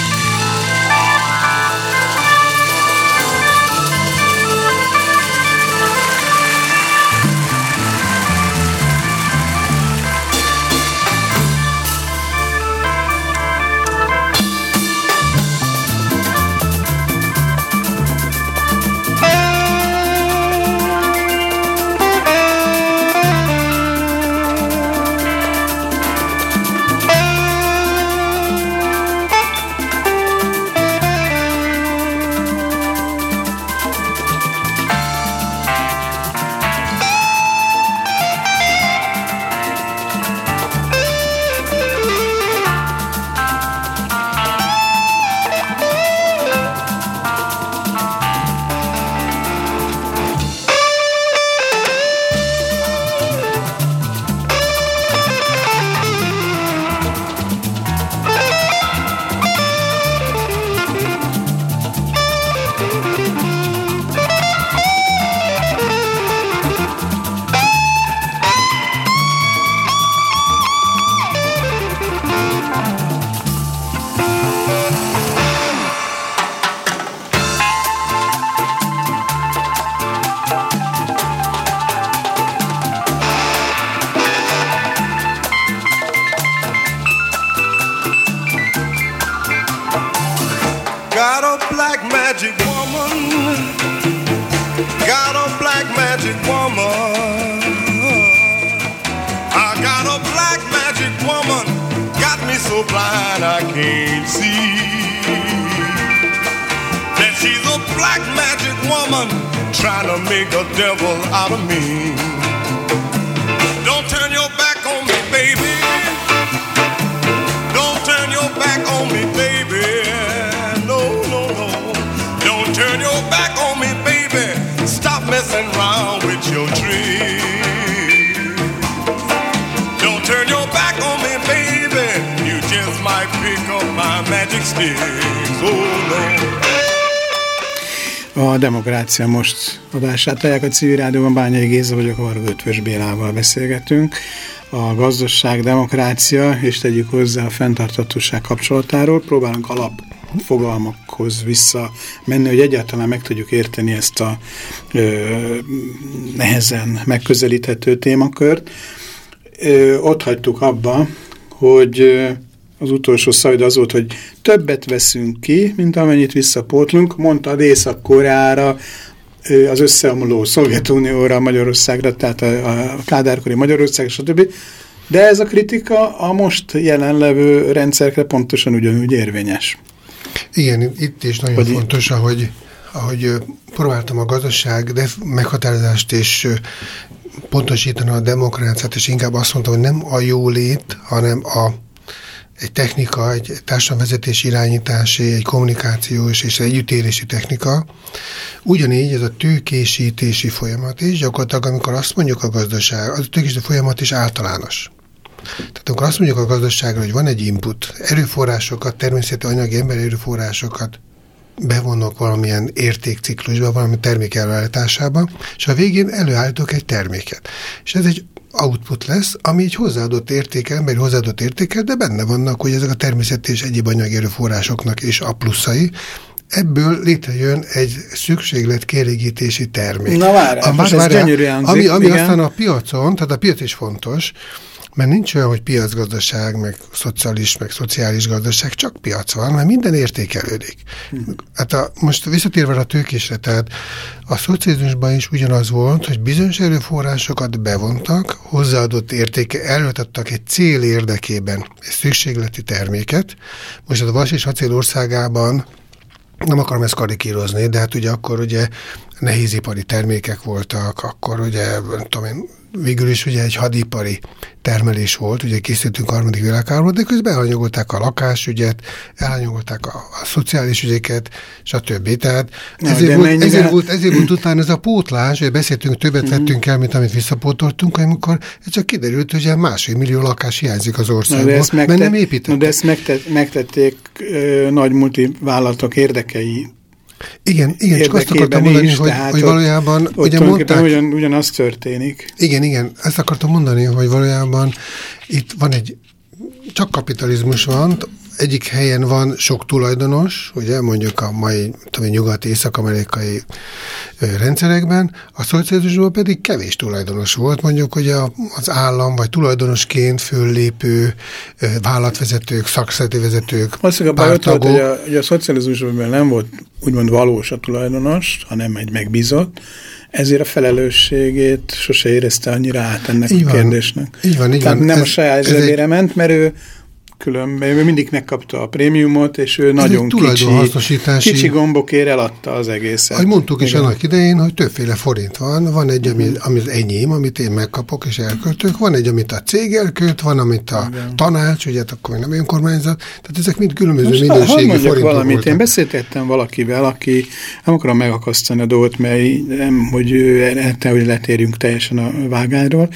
A Demokrácia most adását a civil rádióban, Bányai Géza vagyok, a Ötvös Bélával beszélgetünk. A gazdaság, demokrácia, és tegyük hozzá a fenntartatóság kapcsolatáról. Próbálunk alapfogalmakhoz vissza menni, hogy egyáltalán meg tudjuk érteni ezt a ö, nehezen megközelíthető témakört. Ö, ott hagytuk abba, hogy az utolsó szajd az volt, hogy többet veszünk ki, mint amennyit visszapótlunk, mondta Észak-Koreára, az összeomló Szovjetunióra, Magyarországra, tehát a, a kádárkori Magyarország, stb. De ez a kritika a most jelenlevő rendszerre pontosan ugyanúgy érvényes. Igen, itt is nagyon Hogy fontos, ahogy, ahogy próbáltam a gazdaság de meghatározást és pontosítani a demokráciát, és inkább azt mondtam, hogy nem a jólét, hanem a egy technika, egy társadalomvezetés irányítási, egy kommunikációs és egy együttélési technika. Ugyanígy ez a tőkésítési folyamat is, gyakorlatilag amikor azt mondjuk a gazdaság, az a tőkésítési folyamat is általános. Tehát amikor azt mondjuk a gazdaságra, hogy van egy input, erőforrásokat, természeti anyagi emberi erőforrásokat bevonok valamilyen értékciklusba, valami termék előállításába, és a végén előállítok egy terméket. És ez egy output lesz, ami egy hozzáadott értéke, emberi hozzáadott értéke, de benne vannak, hogy ezek a természeti és egyéb anyagi erőforrásoknak is a pluszai, ebből létrejön egy szükséglet kielégítési termék. Na a, most ez gyönyörű Ami, ami aztán a piacon, tehát a piac is fontos, mert nincs olyan, hogy piacgazdaság, meg szociális, meg szociális gazdaság, csak piac van, mert minden értékelődik. Hmm. Hát a, most visszatérve a tőkésre, tehát a szocializmusban is ugyanaz volt, hogy bizonyos erőforrásokat bevontak, hozzáadott értéke, előtettek egy cél érdekében egy szükségleti terméket. Most a vas és acél országában nem akarom ezt karikírozni, de hát ugye akkor ugye nehézipari termékek voltak, akkor ugye, nem tudom én, végül is ugye egy hadipari termelés volt, ugye készítünk a harmadik világháborút, de közben elhanyagolták a lakásügyet, elhanyagolták a, a szociális ügyeket, stb. Tehát Na, ezért, volt, mennyire... ezért, volt, ezért volt utána ez a pótlás, hogy beszéltünk, többet mm-hmm. vettünk el, mint amit visszapótoltunk, amikor ez csak kiderült, hogy másfél millió lakás hiányzik az országból, megtett, mert nem építettek. Na, de ezt megtett, megtették ö, nagy multivállalatok érdekei igen, igen, csak azt akartam mondani, is, hogy, hogy valójában... Ott, ugye mondták, ugyan, ugyanaz történik. Igen, igen, ezt akartam mondani, hogy valójában itt van egy, csak kapitalizmus van, egyik helyen van sok tulajdonos, ugye mondjuk a mai tudom, nyugati, észak-amerikai rendszerekben, a szocializmusban pedig kevés tulajdonos volt, mondjuk hogy az állam vagy tulajdonosként föllépő vállalatvezetők, szakszereti vezetők, Azt a baj volt, hogy a, hogy a szocializmusban nem volt úgymond valós a tulajdonos, hanem egy megbízott, ezért a felelősségét sose érezte annyira át ennek így a van, kérdésnek. Így van, így Tehát van. nem ez, a saját zsebére egy... ment, mert ő különben, ő mindig megkapta a prémiumot, és ő Ez nagyon kicsi, kicsi gombokért eladta az egészet. Ahogy mondtuk is annak idején, hogy többféle forint van. Van egy, ami, ami az enyém, amit én megkapok és elköltök, van egy, amit a cég elkölt, van, amit a Igen. tanács, ugye hát akkor még nem önkormányzat, tehát ezek mind különböző Most, minőségi forintok valamit, voltak. én beszéltettem valakivel, aki nem akarom megakasztani a dolgot, mert nem, hogy erre, hogy letérjünk teljesen a vágányról,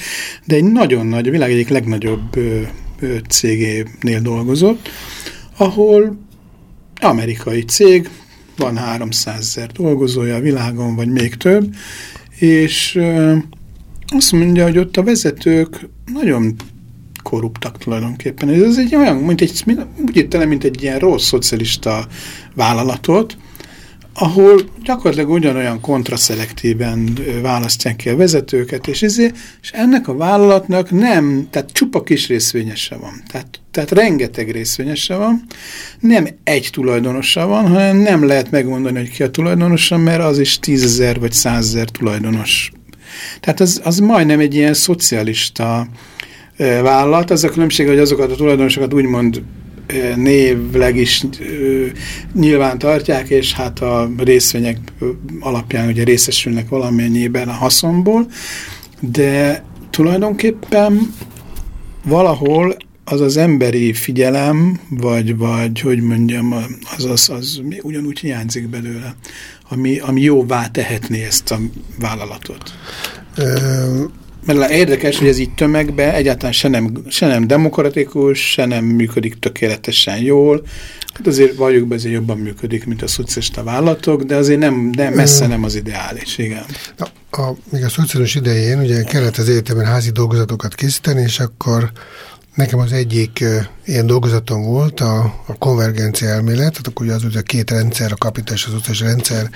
de egy nagyon nagy, a világ egyik legnagyobb cégénél dolgozott, ahol amerikai cég, van 300 ezer dolgozója a világon, vagy még több, és azt mondja, hogy ott a vezetők nagyon korruptak tulajdonképpen. Ez egy olyan, mint egy, úgy értelem, mint egy ilyen rossz szocialista vállalatot, ahol gyakorlatilag ugyanolyan kontraszelektíven választják ki a vezetőket, és, ezért, és ennek a vállalatnak nem, tehát csupa kis részvényese van. Tehát, tehát rengeteg részvényese van, nem egy tulajdonosa van, hanem nem lehet megmondani, hogy ki a tulajdonosa, mert az is tízezer vagy százezer tulajdonos. Tehát az, az majdnem egy ilyen szocialista vállalat, az a különbség, hogy azokat a tulajdonosokat úgymond névleg is nyilván tartják, és hát a részvények alapján ugye részesülnek valamennyiben a haszonból, de tulajdonképpen valahol az az emberi figyelem, vagy, vagy hogy mondjam, az, az, az ugyanúgy hiányzik belőle, ami, ami jóvá tehetné ezt a vállalatot. Mert érdekes, hogy ez így tömegbe egyáltalán se nem, se nem demokratikus, se nem működik tökéletesen jól. Hát azért valljuk be, azért jobban működik, mint a szocialista vállalatok, de azért nem, de messze nem az ideális, igen. Na, a, még a szociális idején ugye kellett az egyetemen házi dolgozatokat készíteni, és akkor Nekem az egyik ilyen dolgozatom volt a, a konvergencia elmélet, tehát akkor ugye az, hogy a két rendszer, a kapitális és az utcas rendszer,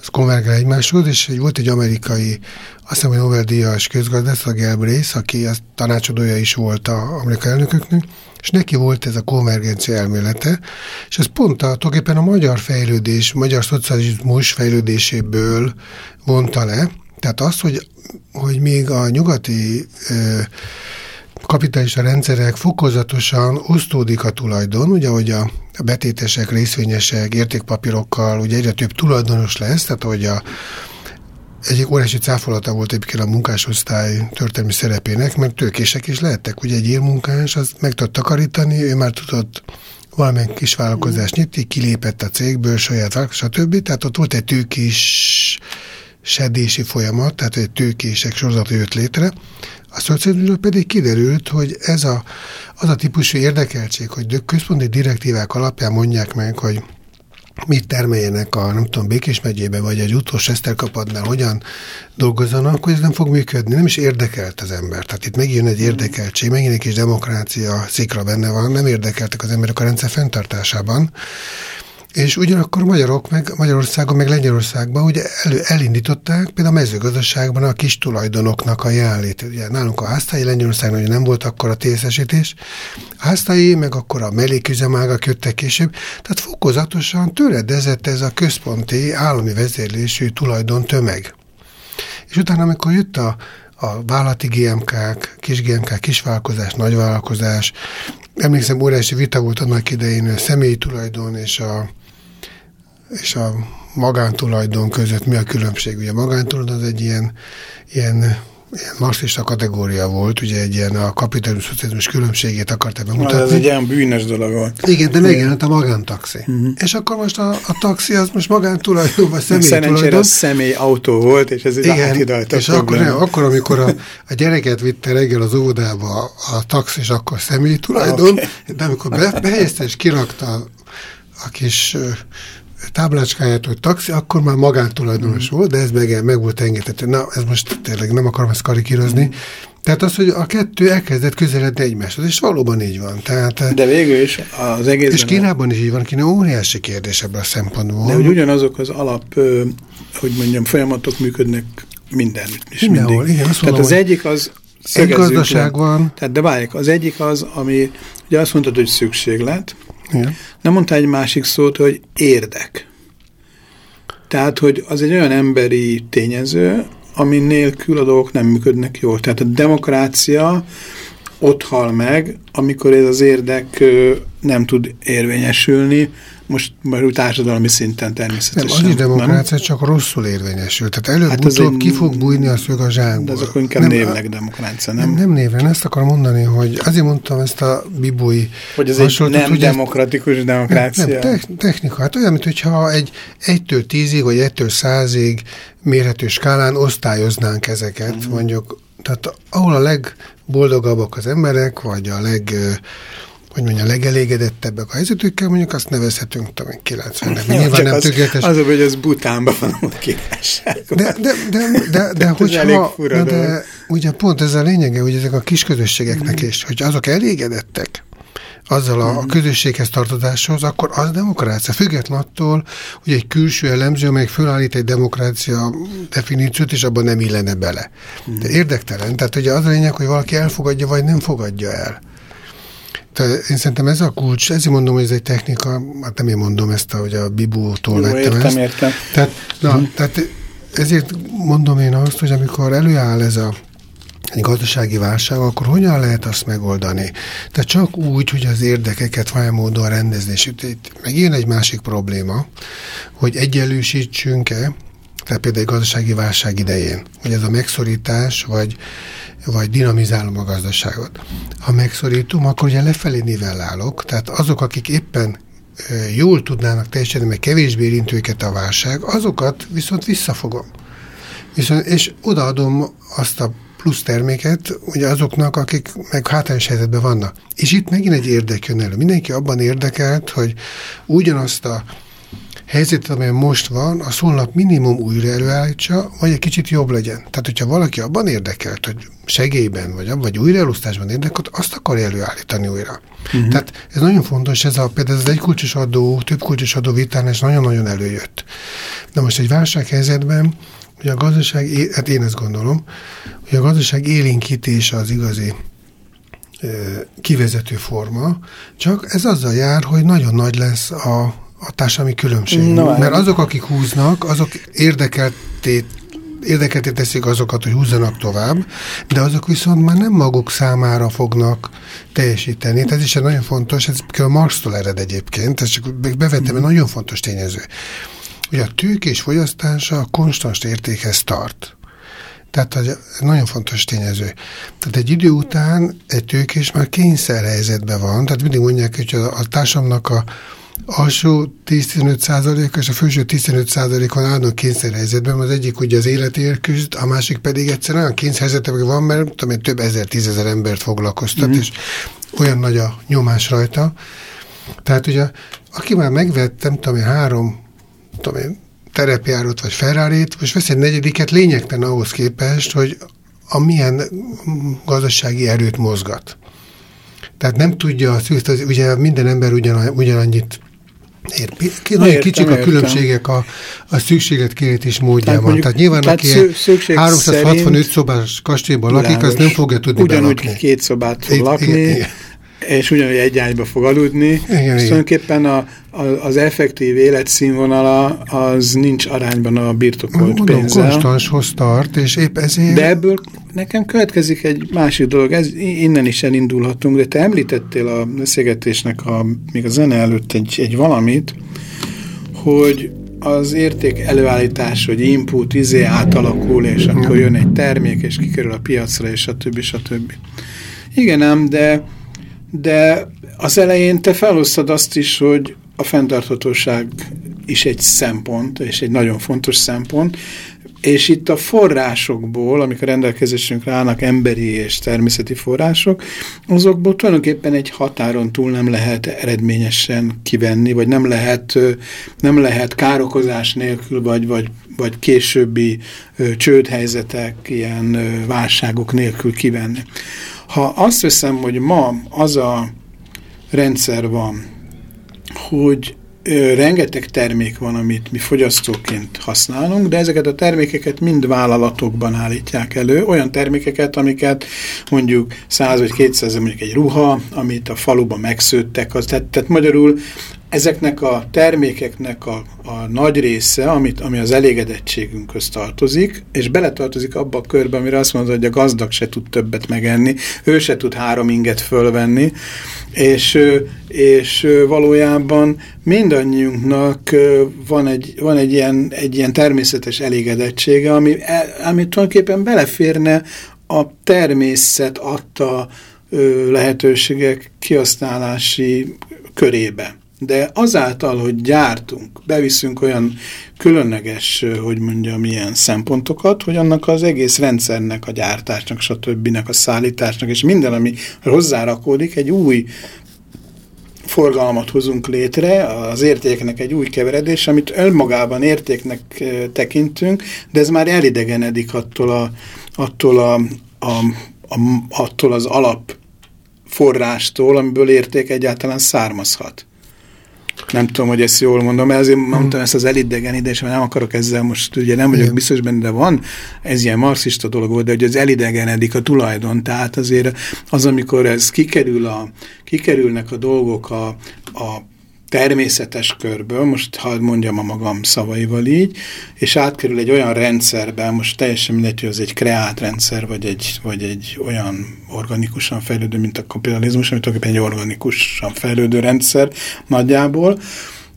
az konvergál egymáshoz, és volt egy amerikai, azt hiszem, hogy Nobel-díjas közgazdász, a Galbraith, aki a tanácsadója is volt a amerikai elnököknek, és neki volt ez a konvergencia elmélete, és ez pont a, a magyar fejlődés, magyar szocializmus fejlődéséből vonta le, tehát az, hogy, hogy még a nyugati uh, kapitalista rendszerek fokozatosan osztódik a tulajdon, ugye, hogy a betétesek, részvényesek, értékpapírokkal ugye egyre több tulajdonos lesz, tehát hogy a egyik óriási cáfolata volt egyébként a munkásosztály történelmi szerepének, mert tőkések is lehettek. Ugye egy írmunkás, az meg tudott takarítani, ő már tudott valamilyen kis vállalkozást nyitni, kilépett a cégből, saját stb. Tehát ott volt egy tőkés sedési folyamat, tehát egy tőkések sorozata jött létre, a szocializmusban pedig kiderült, hogy ez a, az a típusú érdekeltség, hogy központi direktívák alapján mondják meg, hogy mit termeljenek a, nem tudom, Békés megyébe, vagy egy utolsó Eszterkapadnál, hogyan dolgozzanak, hogy ez nem fog működni. Nem is érdekelt az ember. Tehát itt megjön egy érdekeltség, megint egy kis demokrácia szikra benne van, nem érdekeltek az emberek a rendszer fenntartásában. És ugyanakkor magyarok, meg Magyarországon, meg Lengyelországban ugye elő, elindították például a mezőgazdaságban a kis tulajdonoknak a jelenlétét. Ugye nálunk a háztai Lengyelországban ugye nem volt akkor a tészesítés, háztai, meg akkor a melléküzemágak jöttek később, tehát fokozatosan töredezett ez a központi állami vezérlésű tulajdon tömeg. És utána, amikor jött a, a vállalati GMK-k, kis GMK, kisvállalkozás, nagyvállalkozás, emlékszem, óriási vita volt annak idején a személyi tulajdon és a és a magántulajdon között mi a különbség? Ugye a magántulajdon az egy ilyen, ilyen, ilyen marxista kategória volt, ugye egy ilyen a kapitalizmus szocializmus különbségét akarta bemutatni. Ez egy ilyen bűnös dolog volt. Igen, de megjelent a magántaxi. Uh-huh. És akkor most a, a taxi az most magántulajdon, vagy személy Szerencsére tulajdon. személy autó volt, és ez Igen, és akkor, nem, akkor, amikor a, a gyereket vitte reggel az óvodába a, a taxi, és akkor személy tulajdon, okay. de amikor be, behelyezte és kirakta a kis táblácskáját, hogy taxi, akkor már magántulajdonos mm. volt, de ez meg, meg volt engedhető. Na, ez most tényleg nem akarom ezt karikírozni. Mm. Tehát az, hogy a kettő elkezdett közeledni egymáshoz, és valóban így van. Tehát, de végül is az egész... És Kínában is így van, Kína óriási kérdés ebben a szempontból. De hogy ugyanazok az alap, hogy mondjam, folyamatok működnek minden. És Mindenhol, mindig. igen. Azt mondom, Tehát az egyik az egy gazdaság van. Tehát de várjuk, az egyik az, ami ugye azt mondtad, hogy szükséglet, Nem mondta egy másik szót, hogy érdek. Tehát, hogy az egy olyan emberi tényező, ami nélkül a dolgok nem működnek jól. Tehát a demokrácia ott hal meg, amikor ez az érdek nem tud érvényesülni, most már társadalmi szinten természetesen. Nem, az is demokrácia, csak rosszul érvényesül. Tehát előbb-utóbb hát ki fog bújni a szög a zsákból. De azok inkább nem, névleg demokrácia, nem? Nem, nem névre, ezt akarom mondani, hogy azért mondtam ezt a bibói Hogy ez egy nem hogy demokratikus demokrácia. Nem, nem technika. Hát olyan, mintha egy egytől tízig, vagy egytől százig mérhető skálán osztályoznánk ezeket, mm. mondjuk tehát ahol a legboldogabbak az emberek, vagy a leg hogy mondja, legelégedettebbek a helyzetükkel, mondjuk azt nevezhetünk, tudom 90-nek. Nyilván nem az, tökéletes. Az, hogy ez Butánban van a királyság. De, de, de, de, de hogyha, de, de, ugye pont ez a lényege, hogy ezek a kis közösségeknek mm. is, hogy azok elégedettek, azzal a mm. közösséghez tartozáshoz, akkor az demokrácia. Független attól, hogy egy külső elemző, amelyik fölállít egy demokrácia definíciót, és abban nem illene bele. Mm. De érdektelen. Tehát ugye az a lényeg, hogy valaki elfogadja, vagy nem fogadja el. Tehát én szerintem ez a kulcs, ezért mondom, hogy ez egy technika, hát nem én mondom ezt, hogy a Bibótól vettem értem, ezt. Értem. Tehát, na, hmm. tehát ezért mondom én azt, hogy amikor előáll ez a, egy gazdasági válság, akkor hogyan lehet azt megoldani? Tehát csak úgy, hogy az érdekeket valamilyen módon rendezni. És itt, itt egy másik probléma, hogy egyenlősítsünk-e, tehát például egy gazdasági válság idején, hogy ez a megszorítás, vagy, vagy dinamizálom a gazdaságot. Ha megszorítom, akkor ugye lefelé nivellálok, tehát azok, akik éppen jól tudnának teljesíteni, meg kevésbé érint őket a válság, azokat viszont visszafogom. Viszont, és odaadom azt a plusz terméket ugye azoknak, akik meg hátrányos helyzetben vannak. És itt megint egy érdek jön elő. Mindenki abban érdekelt, hogy ugyanazt a helyzetet, amely most van, a szólnap minimum újra előállítsa, vagy egy kicsit jobb legyen. Tehát, hogyha valaki abban érdekelt, hogy segélyben, vagy, vagy újraelosztásban érdekelt, azt akar előállítani újra. Uh-huh. Tehát ez nagyon fontos, ez a, például ez egy kulcsos adó, több kulcsos adó vitán, és nagyon-nagyon előjött. De most egy válsághelyzetben, hogy a gazdaság, hát én ezt gondolom, hogy a gazdaság élénkítése az igazi kivezető forma, csak ez azzal jár, hogy nagyon nagy lesz a, a társadalmi különbség. No, Mert azok, akik húznak, azok érdekeltét érdekelté teszik azokat, hogy húzzanak tovább, de azok viszont már nem maguk számára fognak teljesíteni. Ez is egy nagyon fontos, ez a Marx-tól ered egyébként, ez csak bevettem, egy nagyon fontos tényező. Ugye a tőkés fogyasztása a konstans értékhez tart. Tehát ez nagyon fontos tényező. Tehát egy idő után egy tőkés már kényszerhelyzetben van, tehát mindig mondják, hogy a, a társamnak a alsó 10-15 százalék és a felső 15 százalékon állnak kényszerhelyzetben, az egyik ugye az életért küzd, a másik pedig egyszerűen olyan kényszerhelyzetekben van, mert tudom, több ezer, tízezer embert foglalkoztat, mm. és olyan nagy a nyomás rajta. Tehát ugye, aki már megvett, nem tudom én, három, tudom én, terepjárót vagy ferrari most vesz egy negyediket lényegtelen ahhoz képest, hogy a milyen gazdasági erőt mozgat. Tehát nem tudja, ugye minden ember ugyan, ugyanannyit ér. Nagyon értem, kicsik a különbségek a, a szükségletkérítés módjában. Tehát, tehát nyilván, tehát aki 365 szobás kastélyban lakik, az nem fogja tudni Ugyanúgy belakni. két szobát fog lakni, igen, igen és ugyanúgy egy ágyba fog aludni. Igen, tulajdonképpen a, a, az effektív életszínvonala az nincs arányban a birtokolt Mondom, pénzzel. konstanshoz tart, és épp ezért... De ebből nekem következik egy másik dolog, ez, innen is elindulhatunk, de te említettél a beszélgetésnek a, még a zene előtt egy, egy valamit, hogy az érték előállítás, hogy input, izé átalakul, és akkor jön egy termék, és kikerül a piacra, és a többi, a többi. Igen ám, de de az elején te felosztad azt is, hogy a fenntarthatóság is egy szempont, és egy nagyon fontos szempont, és itt a forrásokból, amik a rendelkezésünkre állnak, emberi és természeti források, azokból tulajdonképpen egy határon túl nem lehet eredményesen kivenni, vagy nem lehet, nem lehet károkozás nélkül, vagy, vagy, vagy későbbi csődhelyzetek, ilyen válságok nélkül kivenni. Ha azt veszem, hogy ma az a rendszer van, hogy rengeteg termék van, amit mi fogyasztóként használunk, de ezeket a termékeket mind vállalatokban állítják elő, olyan termékeket, amiket mondjuk 100 vagy 200, mondjuk egy ruha, amit a faluban megszőttek, az, tehát, tehát magyarul ezeknek a termékeknek a, a nagy része, amit, ami az elégedettségünkhöz tartozik, és beletartozik abba a körbe, amire azt mondod, hogy a gazdag se tud többet megenni, ő se tud három inget fölvenni, és, és valójában mindannyiunknak van egy, van egy, ilyen, egy ilyen természetes elégedettsége, ami, e, ami tulajdonképpen beleférne a természet adta lehetőségek kihasználási körébe. De azáltal, hogy gyártunk, beviszünk olyan különleges, hogy mondjam, ilyen szempontokat, hogy annak az egész rendszernek, a gyártásnak, stb. a szállításnak, és minden, ami hozzárakódik, egy új forgalmat hozunk létre, az értéknek egy új keveredés, amit önmagában értéknek tekintünk, de ez már elidegenedik attól, a, attól, a, a, a, attól az alap forrástól, amiből érték egyáltalán származhat. Nem tudom, hogy ezt jól mondom, mert azért mondtam ezt az elidegenedés, mert nem akarok ezzel most, ugye nem vagyok Igen. biztos benne, de van, ez ilyen marxista dolog volt, de hogy az elidegenedik a tulajdon, tehát azért az, amikor ez kikerül a, kikerülnek a dolgok a, a természetes körből, most hadd mondjam a magam szavaival így, és átkerül egy olyan rendszerbe, most teljesen mindegy, hogy az egy kreált rendszer, vagy egy, vagy egy olyan organikusan fejlődő, mint a kapitalizmus, amit tulajdonképpen egy organikusan fejlődő rendszer nagyjából,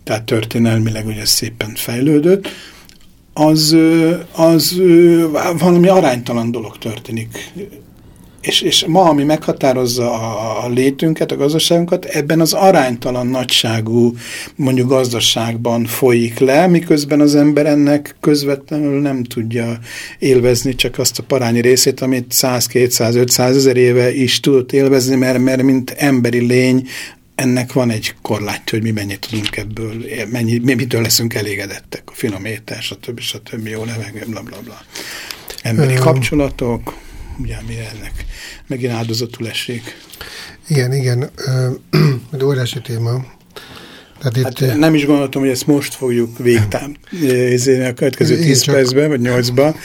tehát történelmileg ugye szépen fejlődött, az, az valami aránytalan dolog történik és, és ma, ami meghatározza a, a létünket, a gazdaságunkat, ebben az aránytalan nagyságú mondjuk gazdaságban folyik le, miközben az ember ennek közvetlenül nem tudja élvezni csak azt a parányi részét, amit 100, 200, 500 ezer éve is tudott élvezni, mert, mert mint emberi lény ennek van egy korlátja, hogy mi mennyit tudunk ebből, mennyi, mi, mitől leszünk elégedettek, a finom étel, stb. stb. jó levegő, bla bla bla. Emberi kapcsolatok, ugye, mi ennek megint áldozatul esik. Igen, igen, <clears throat> de óriási téma. Tehát itt, hát nem is gondoltam, hogy ezt most fogjuk végtám a következő tíz percben, vagy nyolcban.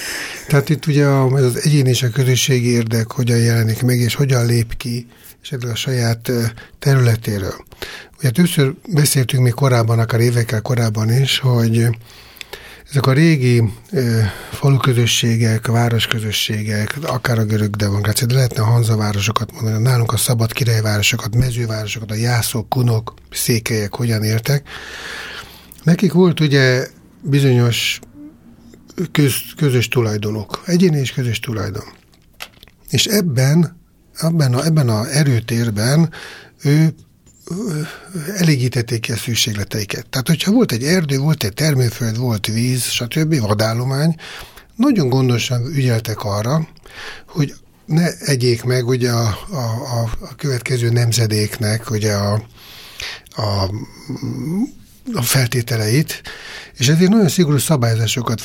Tehát itt ugye ez az egyén és a közösségi érdek hogyan jelenik meg, és hogyan lép ki esetleg a saját területéről. Ugye többször beszéltünk még korábban, akár évekkel korábban is, hogy ezek a régi e, faluközösségek, városközösségek, akár a görög demokrácia, de lehetne a hanzavárosokat mondani, nálunk a szabad királyvárosokat, mezővárosokat, a jászok, kunok, székelyek hogyan értek. Nekik volt ugye bizonyos köz, közös tulajdonok, egyéni és közös tulajdon. És ebben, ebben a, ebben a erőtérben ő elégítették ki a szükségleteiket. Tehát, hogyha volt egy erdő, volt egy termőföld, volt víz, stb., vadállomány, nagyon gondosan ügyeltek arra, hogy ne egyék meg ugye a, a, a, következő nemzedéknek ugye a, a, a feltételeit, és ezért nagyon szigorú szabályozásokat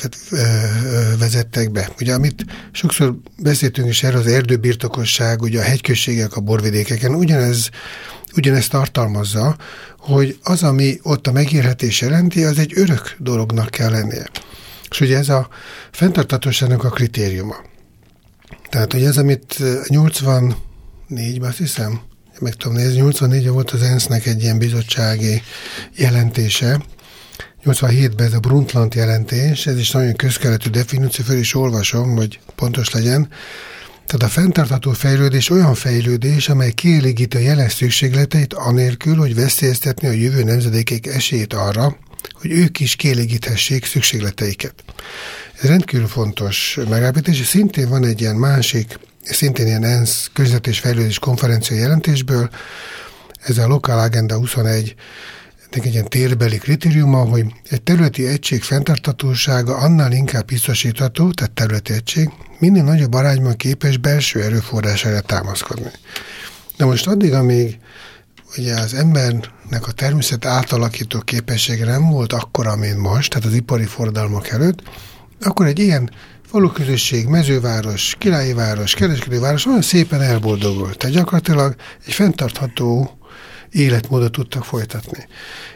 vezettek be. Ugye, amit sokszor beszéltünk is erről, az erdőbirtokosság, ugye a hegyközségek a borvidékeken, ugyanez ugyanezt tartalmazza, hogy az, ami ott a megérhetés jelenti, az egy örök dolognak kell lennie. És ugye ez a fenntartatóságnak a kritériuma. Tehát, hogy ez, amit 84-ben azt hiszem, meg tudom nézni, 84 volt az ENSZ-nek egy ilyen bizottsági jelentése, 87-ben ez a Brundtland jelentés, ez is nagyon közkeletű definíció, föl is olvasom, hogy pontos legyen. Tehát a fenntartható fejlődés olyan fejlődés, amely kielégíti a jelen szükségleteit, anélkül, hogy veszélyeztetni a jövő nemzedékek esélyt arra, hogy ők is kielégíthessék szükségleteiket. Ez rendkívül fontos megállapítás, és szintén van egy ilyen másik, szintén ilyen ENSZ közvet és fejlődés konferencia jelentésből, ez a Local Agenda 21 egy ilyen térbeli kritériuma, hogy egy területi egység fenntartatósága annál inkább biztosítható, tehát területi egység, minél nagyobb arányban képes belső erőforrására támaszkodni. De most addig, amíg ugye az embernek a természet átalakító képessége nem volt akkora, mint most, tehát az ipari forradalmak előtt, akkor egy ilyen faluközösség, mezőváros, királyi város, kereskedőváros olyan szépen elboldogult. Tehát gyakorlatilag egy fenntartható életmódot tudtak folytatni.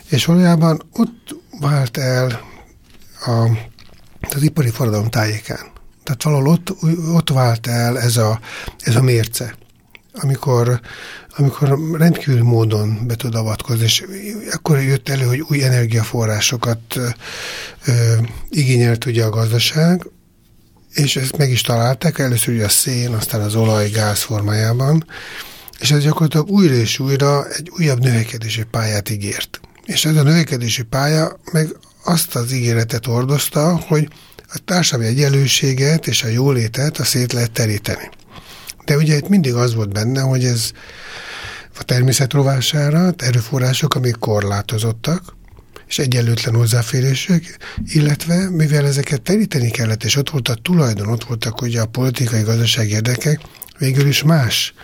És valójában ott vált el a, az ipari forradalom tájékán. Tehát valahol ott, ott vált el ez a, ez a mérce, amikor, amikor rendkívül módon be tud avatkozni, és akkor jött elő, hogy új energiaforrásokat ö, igényelt ugye a gazdaság, és ezt meg is találták, először ugye a szén, aztán az olaj, gáz formájában, és ez gyakorlatilag újra és újra egy újabb növekedési pályát ígért. És ez a növekedési pálya meg azt az ígéretet hordozta, hogy a társadalmi egyenlőséget és a jólétet a szét lehet teríteni. De ugye itt mindig az volt benne, hogy ez a természet rovására, erőforrások, amik korlátozottak, és egyenlőtlen hozzáférések, illetve mivel ezeket teríteni kellett, és ott volt a tulajdon, ott voltak ugye a politikai, gazdasági érdekek, végül is más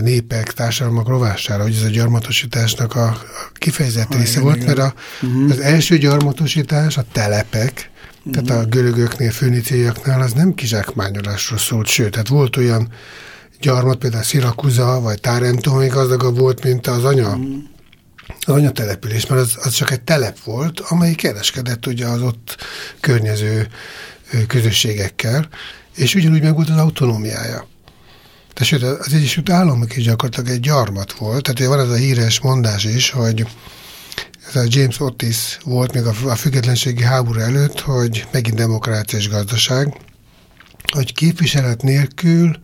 népek, társadalmak rovására, hogy ez a gyarmatosításnak a kifejezett része volt, mert a, uh-huh. az első gyarmatosítás, a telepek, uh-huh. tehát a görögöknél, főnicéjaknál az nem kizsákmányolásról szólt, sőt, tehát volt olyan gyarmat, például Szirakuza, vagy Tárentum, még gazdagabb volt, mint az anya, uh-huh. az anyatelepülés, mert az, az csak egy telep volt, amely kereskedett ugye az ott környező közösségekkel, és ugyanúgy meg volt az autonómiája. De sőt, az Egyesült Államok is gyakorlatilag egy gyarmat volt, tehát van ez a híres mondás is, hogy ez a James Otis volt még a, függetlenségi háború előtt, hogy megint demokráciás gazdaság, hogy képviselet nélkül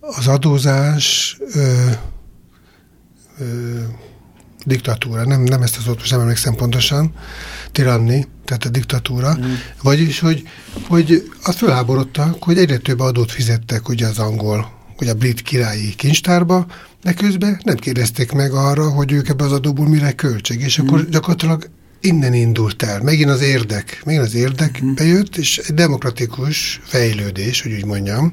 az adózás ö, ö, diktatúra, nem, nem ezt az ott most nem emlékszem pontosan, tiranni, tehát a diktatúra, mm. vagyis, hogy, hogy azt fölháborodtak, hogy egyre több adót fizettek ugye az angol, ugye a brit királyi kincstárba, de közben nem kérdezték meg arra, hogy ők ebbe az adóból mire költség, és akkor gyakorlatilag innen indult el. Megint az érdek, megint az érdek mm. bejött, és egy demokratikus fejlődés, hogy úgy mondjam.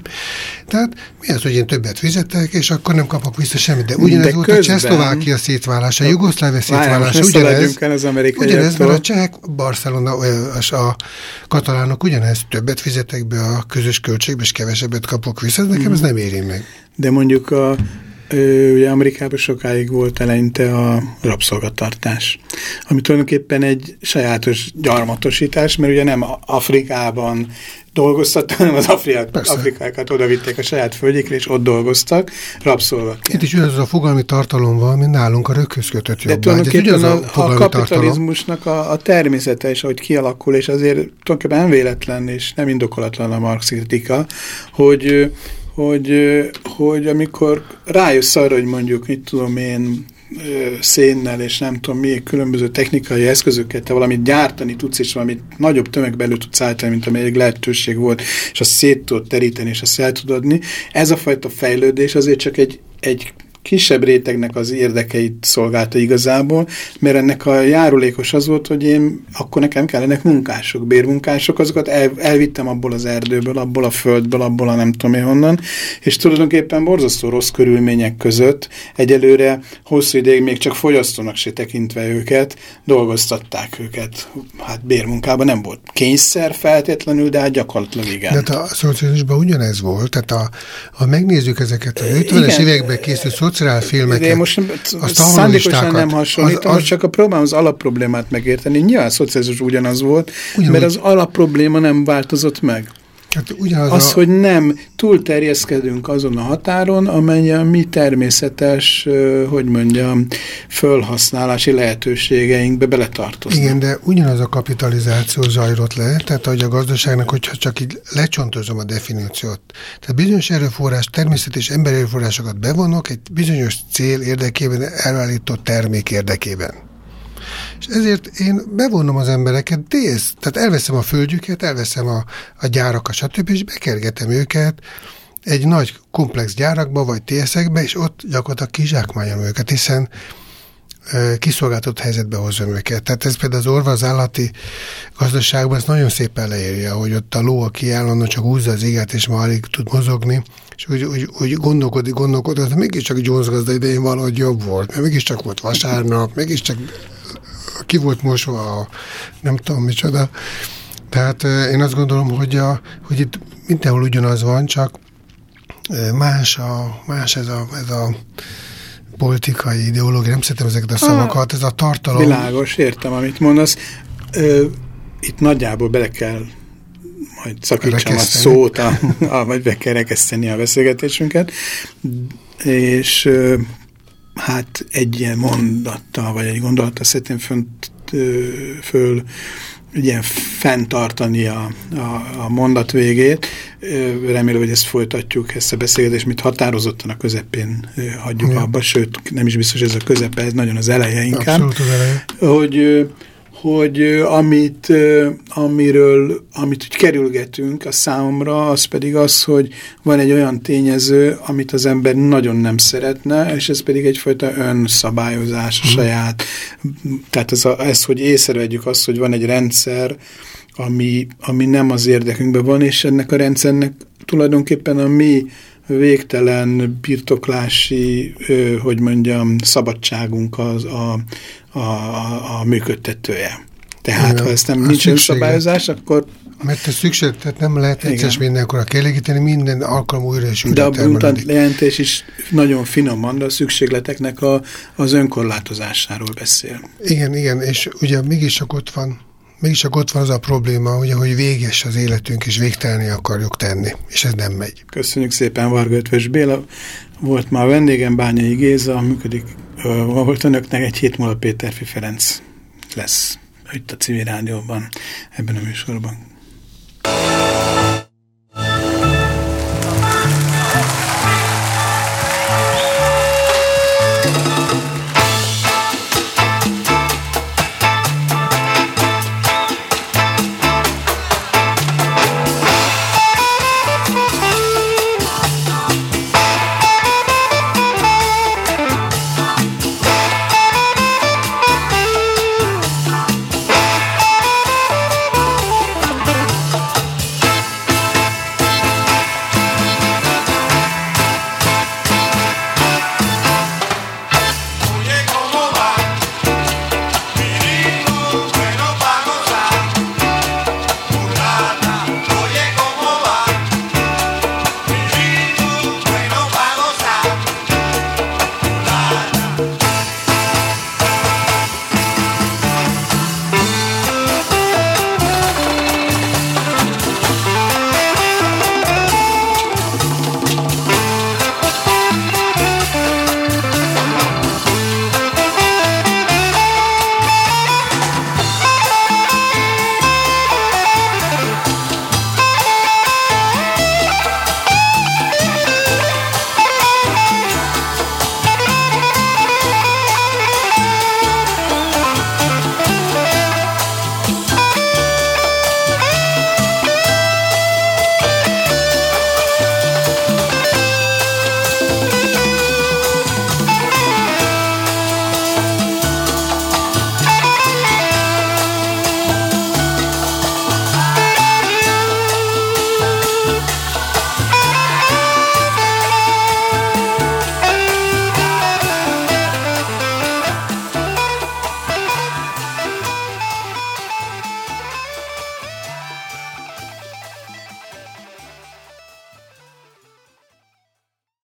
Tehát mi az, hogy én többet fizetek, és akkor nem kapok vissza semmit. De ugyanez de volt közben... a Csehszlovákia szétválása, a Jugoszlávia szétválása, ugyanez, az ugyanez, mert a csehek, Barcelona, a katalánok ugyanez, többet fizetek be a közös költségbe, és kevesebbet kapok vissza, nekem mm. ez nem éri meg. De mondjuk a ugye Amerikában sokáig volt eleinte a rabszolgatartás, ami tulajdonképpen egy sajátos gyarmatosítás, mert ugye nem Afrikában dolgoztak, hanem az afriák, afrikákat oda vitték a saját földjékre, és ott dolgoztak rabszolgaként. Itt is ugyanaz a fogalmi tartalom van, mint nálunk a röghöz kötött. De tulajdonképpen a, a, a kapitalizmusnak a, a természete is, ahogy kialakul, és azért tulajdonképpen nem véletlen és nem indokolatlan a marx kritika, hogy hogy, hogy amikor rájössz arra, hogy mondjuk, mit tudom én, szénnel, és nem tudom mi, különböző technikai eszközöket, te valamit gyártani tudsz, és valamit nagyobb tömegbe elő tudsz állítani, mint amelyik lehetőség volt, és azt szét tudod teríteni, és azt el tudod adni. Ez a fajta fejlődés azért csak egy, egy kisebb rétegnek az érdekeit szolgálta igazából, mert ennek a járulékos az volt, hogy én akkor nekem kellenek munkások, bérmunkások, azokat el, elvittem abból az erdőből, abból a földből, abból a nem tudom én honnan, és tulajdonképpen borzasztó rossz körülmények között egyelőre hosszú ideig még csak fogyasztónak se tekintve őket, dolgoztatták őket. Hát bérmunkában nem volt kényszer feltétlenül, de hát gyakorlatilag igen. De hát a szocializmusban ugyanez volt, tehát a, ha megnézzük ezeket a 50-es években készült szociál filmeket. De most szándékosan nem hasonlítom, az, az, csak a próbálom az alapproblémát megérteni. Nyilván a szocializmus ugyanaz volt, ugyanúgy. mert az alapprobléma nem változott meg. Hát ugyanaz az, a... hogy nem túlterjeszkedünk azon a határon, amely a mi természetes, hogy mondjam, fölhasználási lehetőségeinkbe beletartoznak. Igen, de ugyanaz a kapitalizáció zajlott le, tehát hogy a gazdaságnak, hogyha csak így lecsontozom a definíciót, tehát bizonyos erőforrás, természet és emberi erőforrásokat bevonok egy bizonyos cél érdekében, elállított termék érdekében. Ezért én bevonom az embereket, dész, tehát elveszem a földjüket, elveszem a, a gyárakat, stb., és bekergetem őket egy nagy komplex gyárakba, vagy TSZ-ekbe, és ott gyakorlatilag kizsákmányom őket, hiszen kiszolgáltott helyzetbe hozom őket. Tehát ez például az orva az állati gazdaságban ezt nagyon szépen leírja, hogy ott a ló, aki állandóan csak húzza az éget, és már alig tud mozogni, és úgy, úgy, úgy gondolkodik, gondolkodik, hogy mégiscsak Jones gazda idején valahogy jobb volt, mert mégiscsak volt vasárnap, mégiscsak ki volt mosva a nem tudom micsoda. Tehát én azt gondolom, hogy, a, hogy itt mindenhol ugyanaz van, csak más, a, más ez a, ez a politikai ideológia, nem szeretem ezeket a ah, szavakat, ez a tartalom. Világos, értem, amit mondasz. Ö, itt nagyjából bele kell majd szakítsam a szót, a, a, vagy be kell rekeszteni a beszélgetésünket, és hát egy ilyen mondattal, vagy egy gondolattal szeretném fönt, föl ilyen fenntartani a, a, a mondat végét. Remélem, hogy ezt folytatjuk, ezt a beszélgetést, mit határozottan a közepén hagyjuk ja. abba, sőt, nem is biztos, ez a közepe, ez nagyon az eleje inkább. Abszolút az eleje. Hogy hogy amit, amiről, amit úgy kerülgetünk a számomra, az pedig az, hogy van egy olyan tényező, amit az ember nagyon nem szeretne, és ez pedig egyfajta önszabályozás a mhm. saját. Tehát ez, a, ez, hogy észrevegyük azt, hogy van egy rendszer, ami, ami nem az érdekünkben van, és ennek a rendszernek tulajdonképpen a mi végtelen birtoklási, hogy mondjam, szabadságunk az a, a, a, a működtetője. Tehát, Igen, ha ezt nem nincs szabályozás, akkor mert ez szükség, tehát nem lehet egyszer mindenkor kielégíteni, minden alkalom újra és újra De a mutant lejelentés is nagyon finoman, de a szükségleteknek a, az önkorlátozásáról beszél. Igen, igen, és ugye mégiscsak ott van mégiscsak ott van az a probléma, ugye, hogy véges az életünk, és végtelni akarjuk tenni, és ez nem megy. Köszönjük szépen, Varga Ötvös Béla. Volt már vendégem, Bányai Géza, működik, volt önöknek egy hét múlva Péterfi Ferenc. lesz itt a civil rádióban, ebben a műsorban.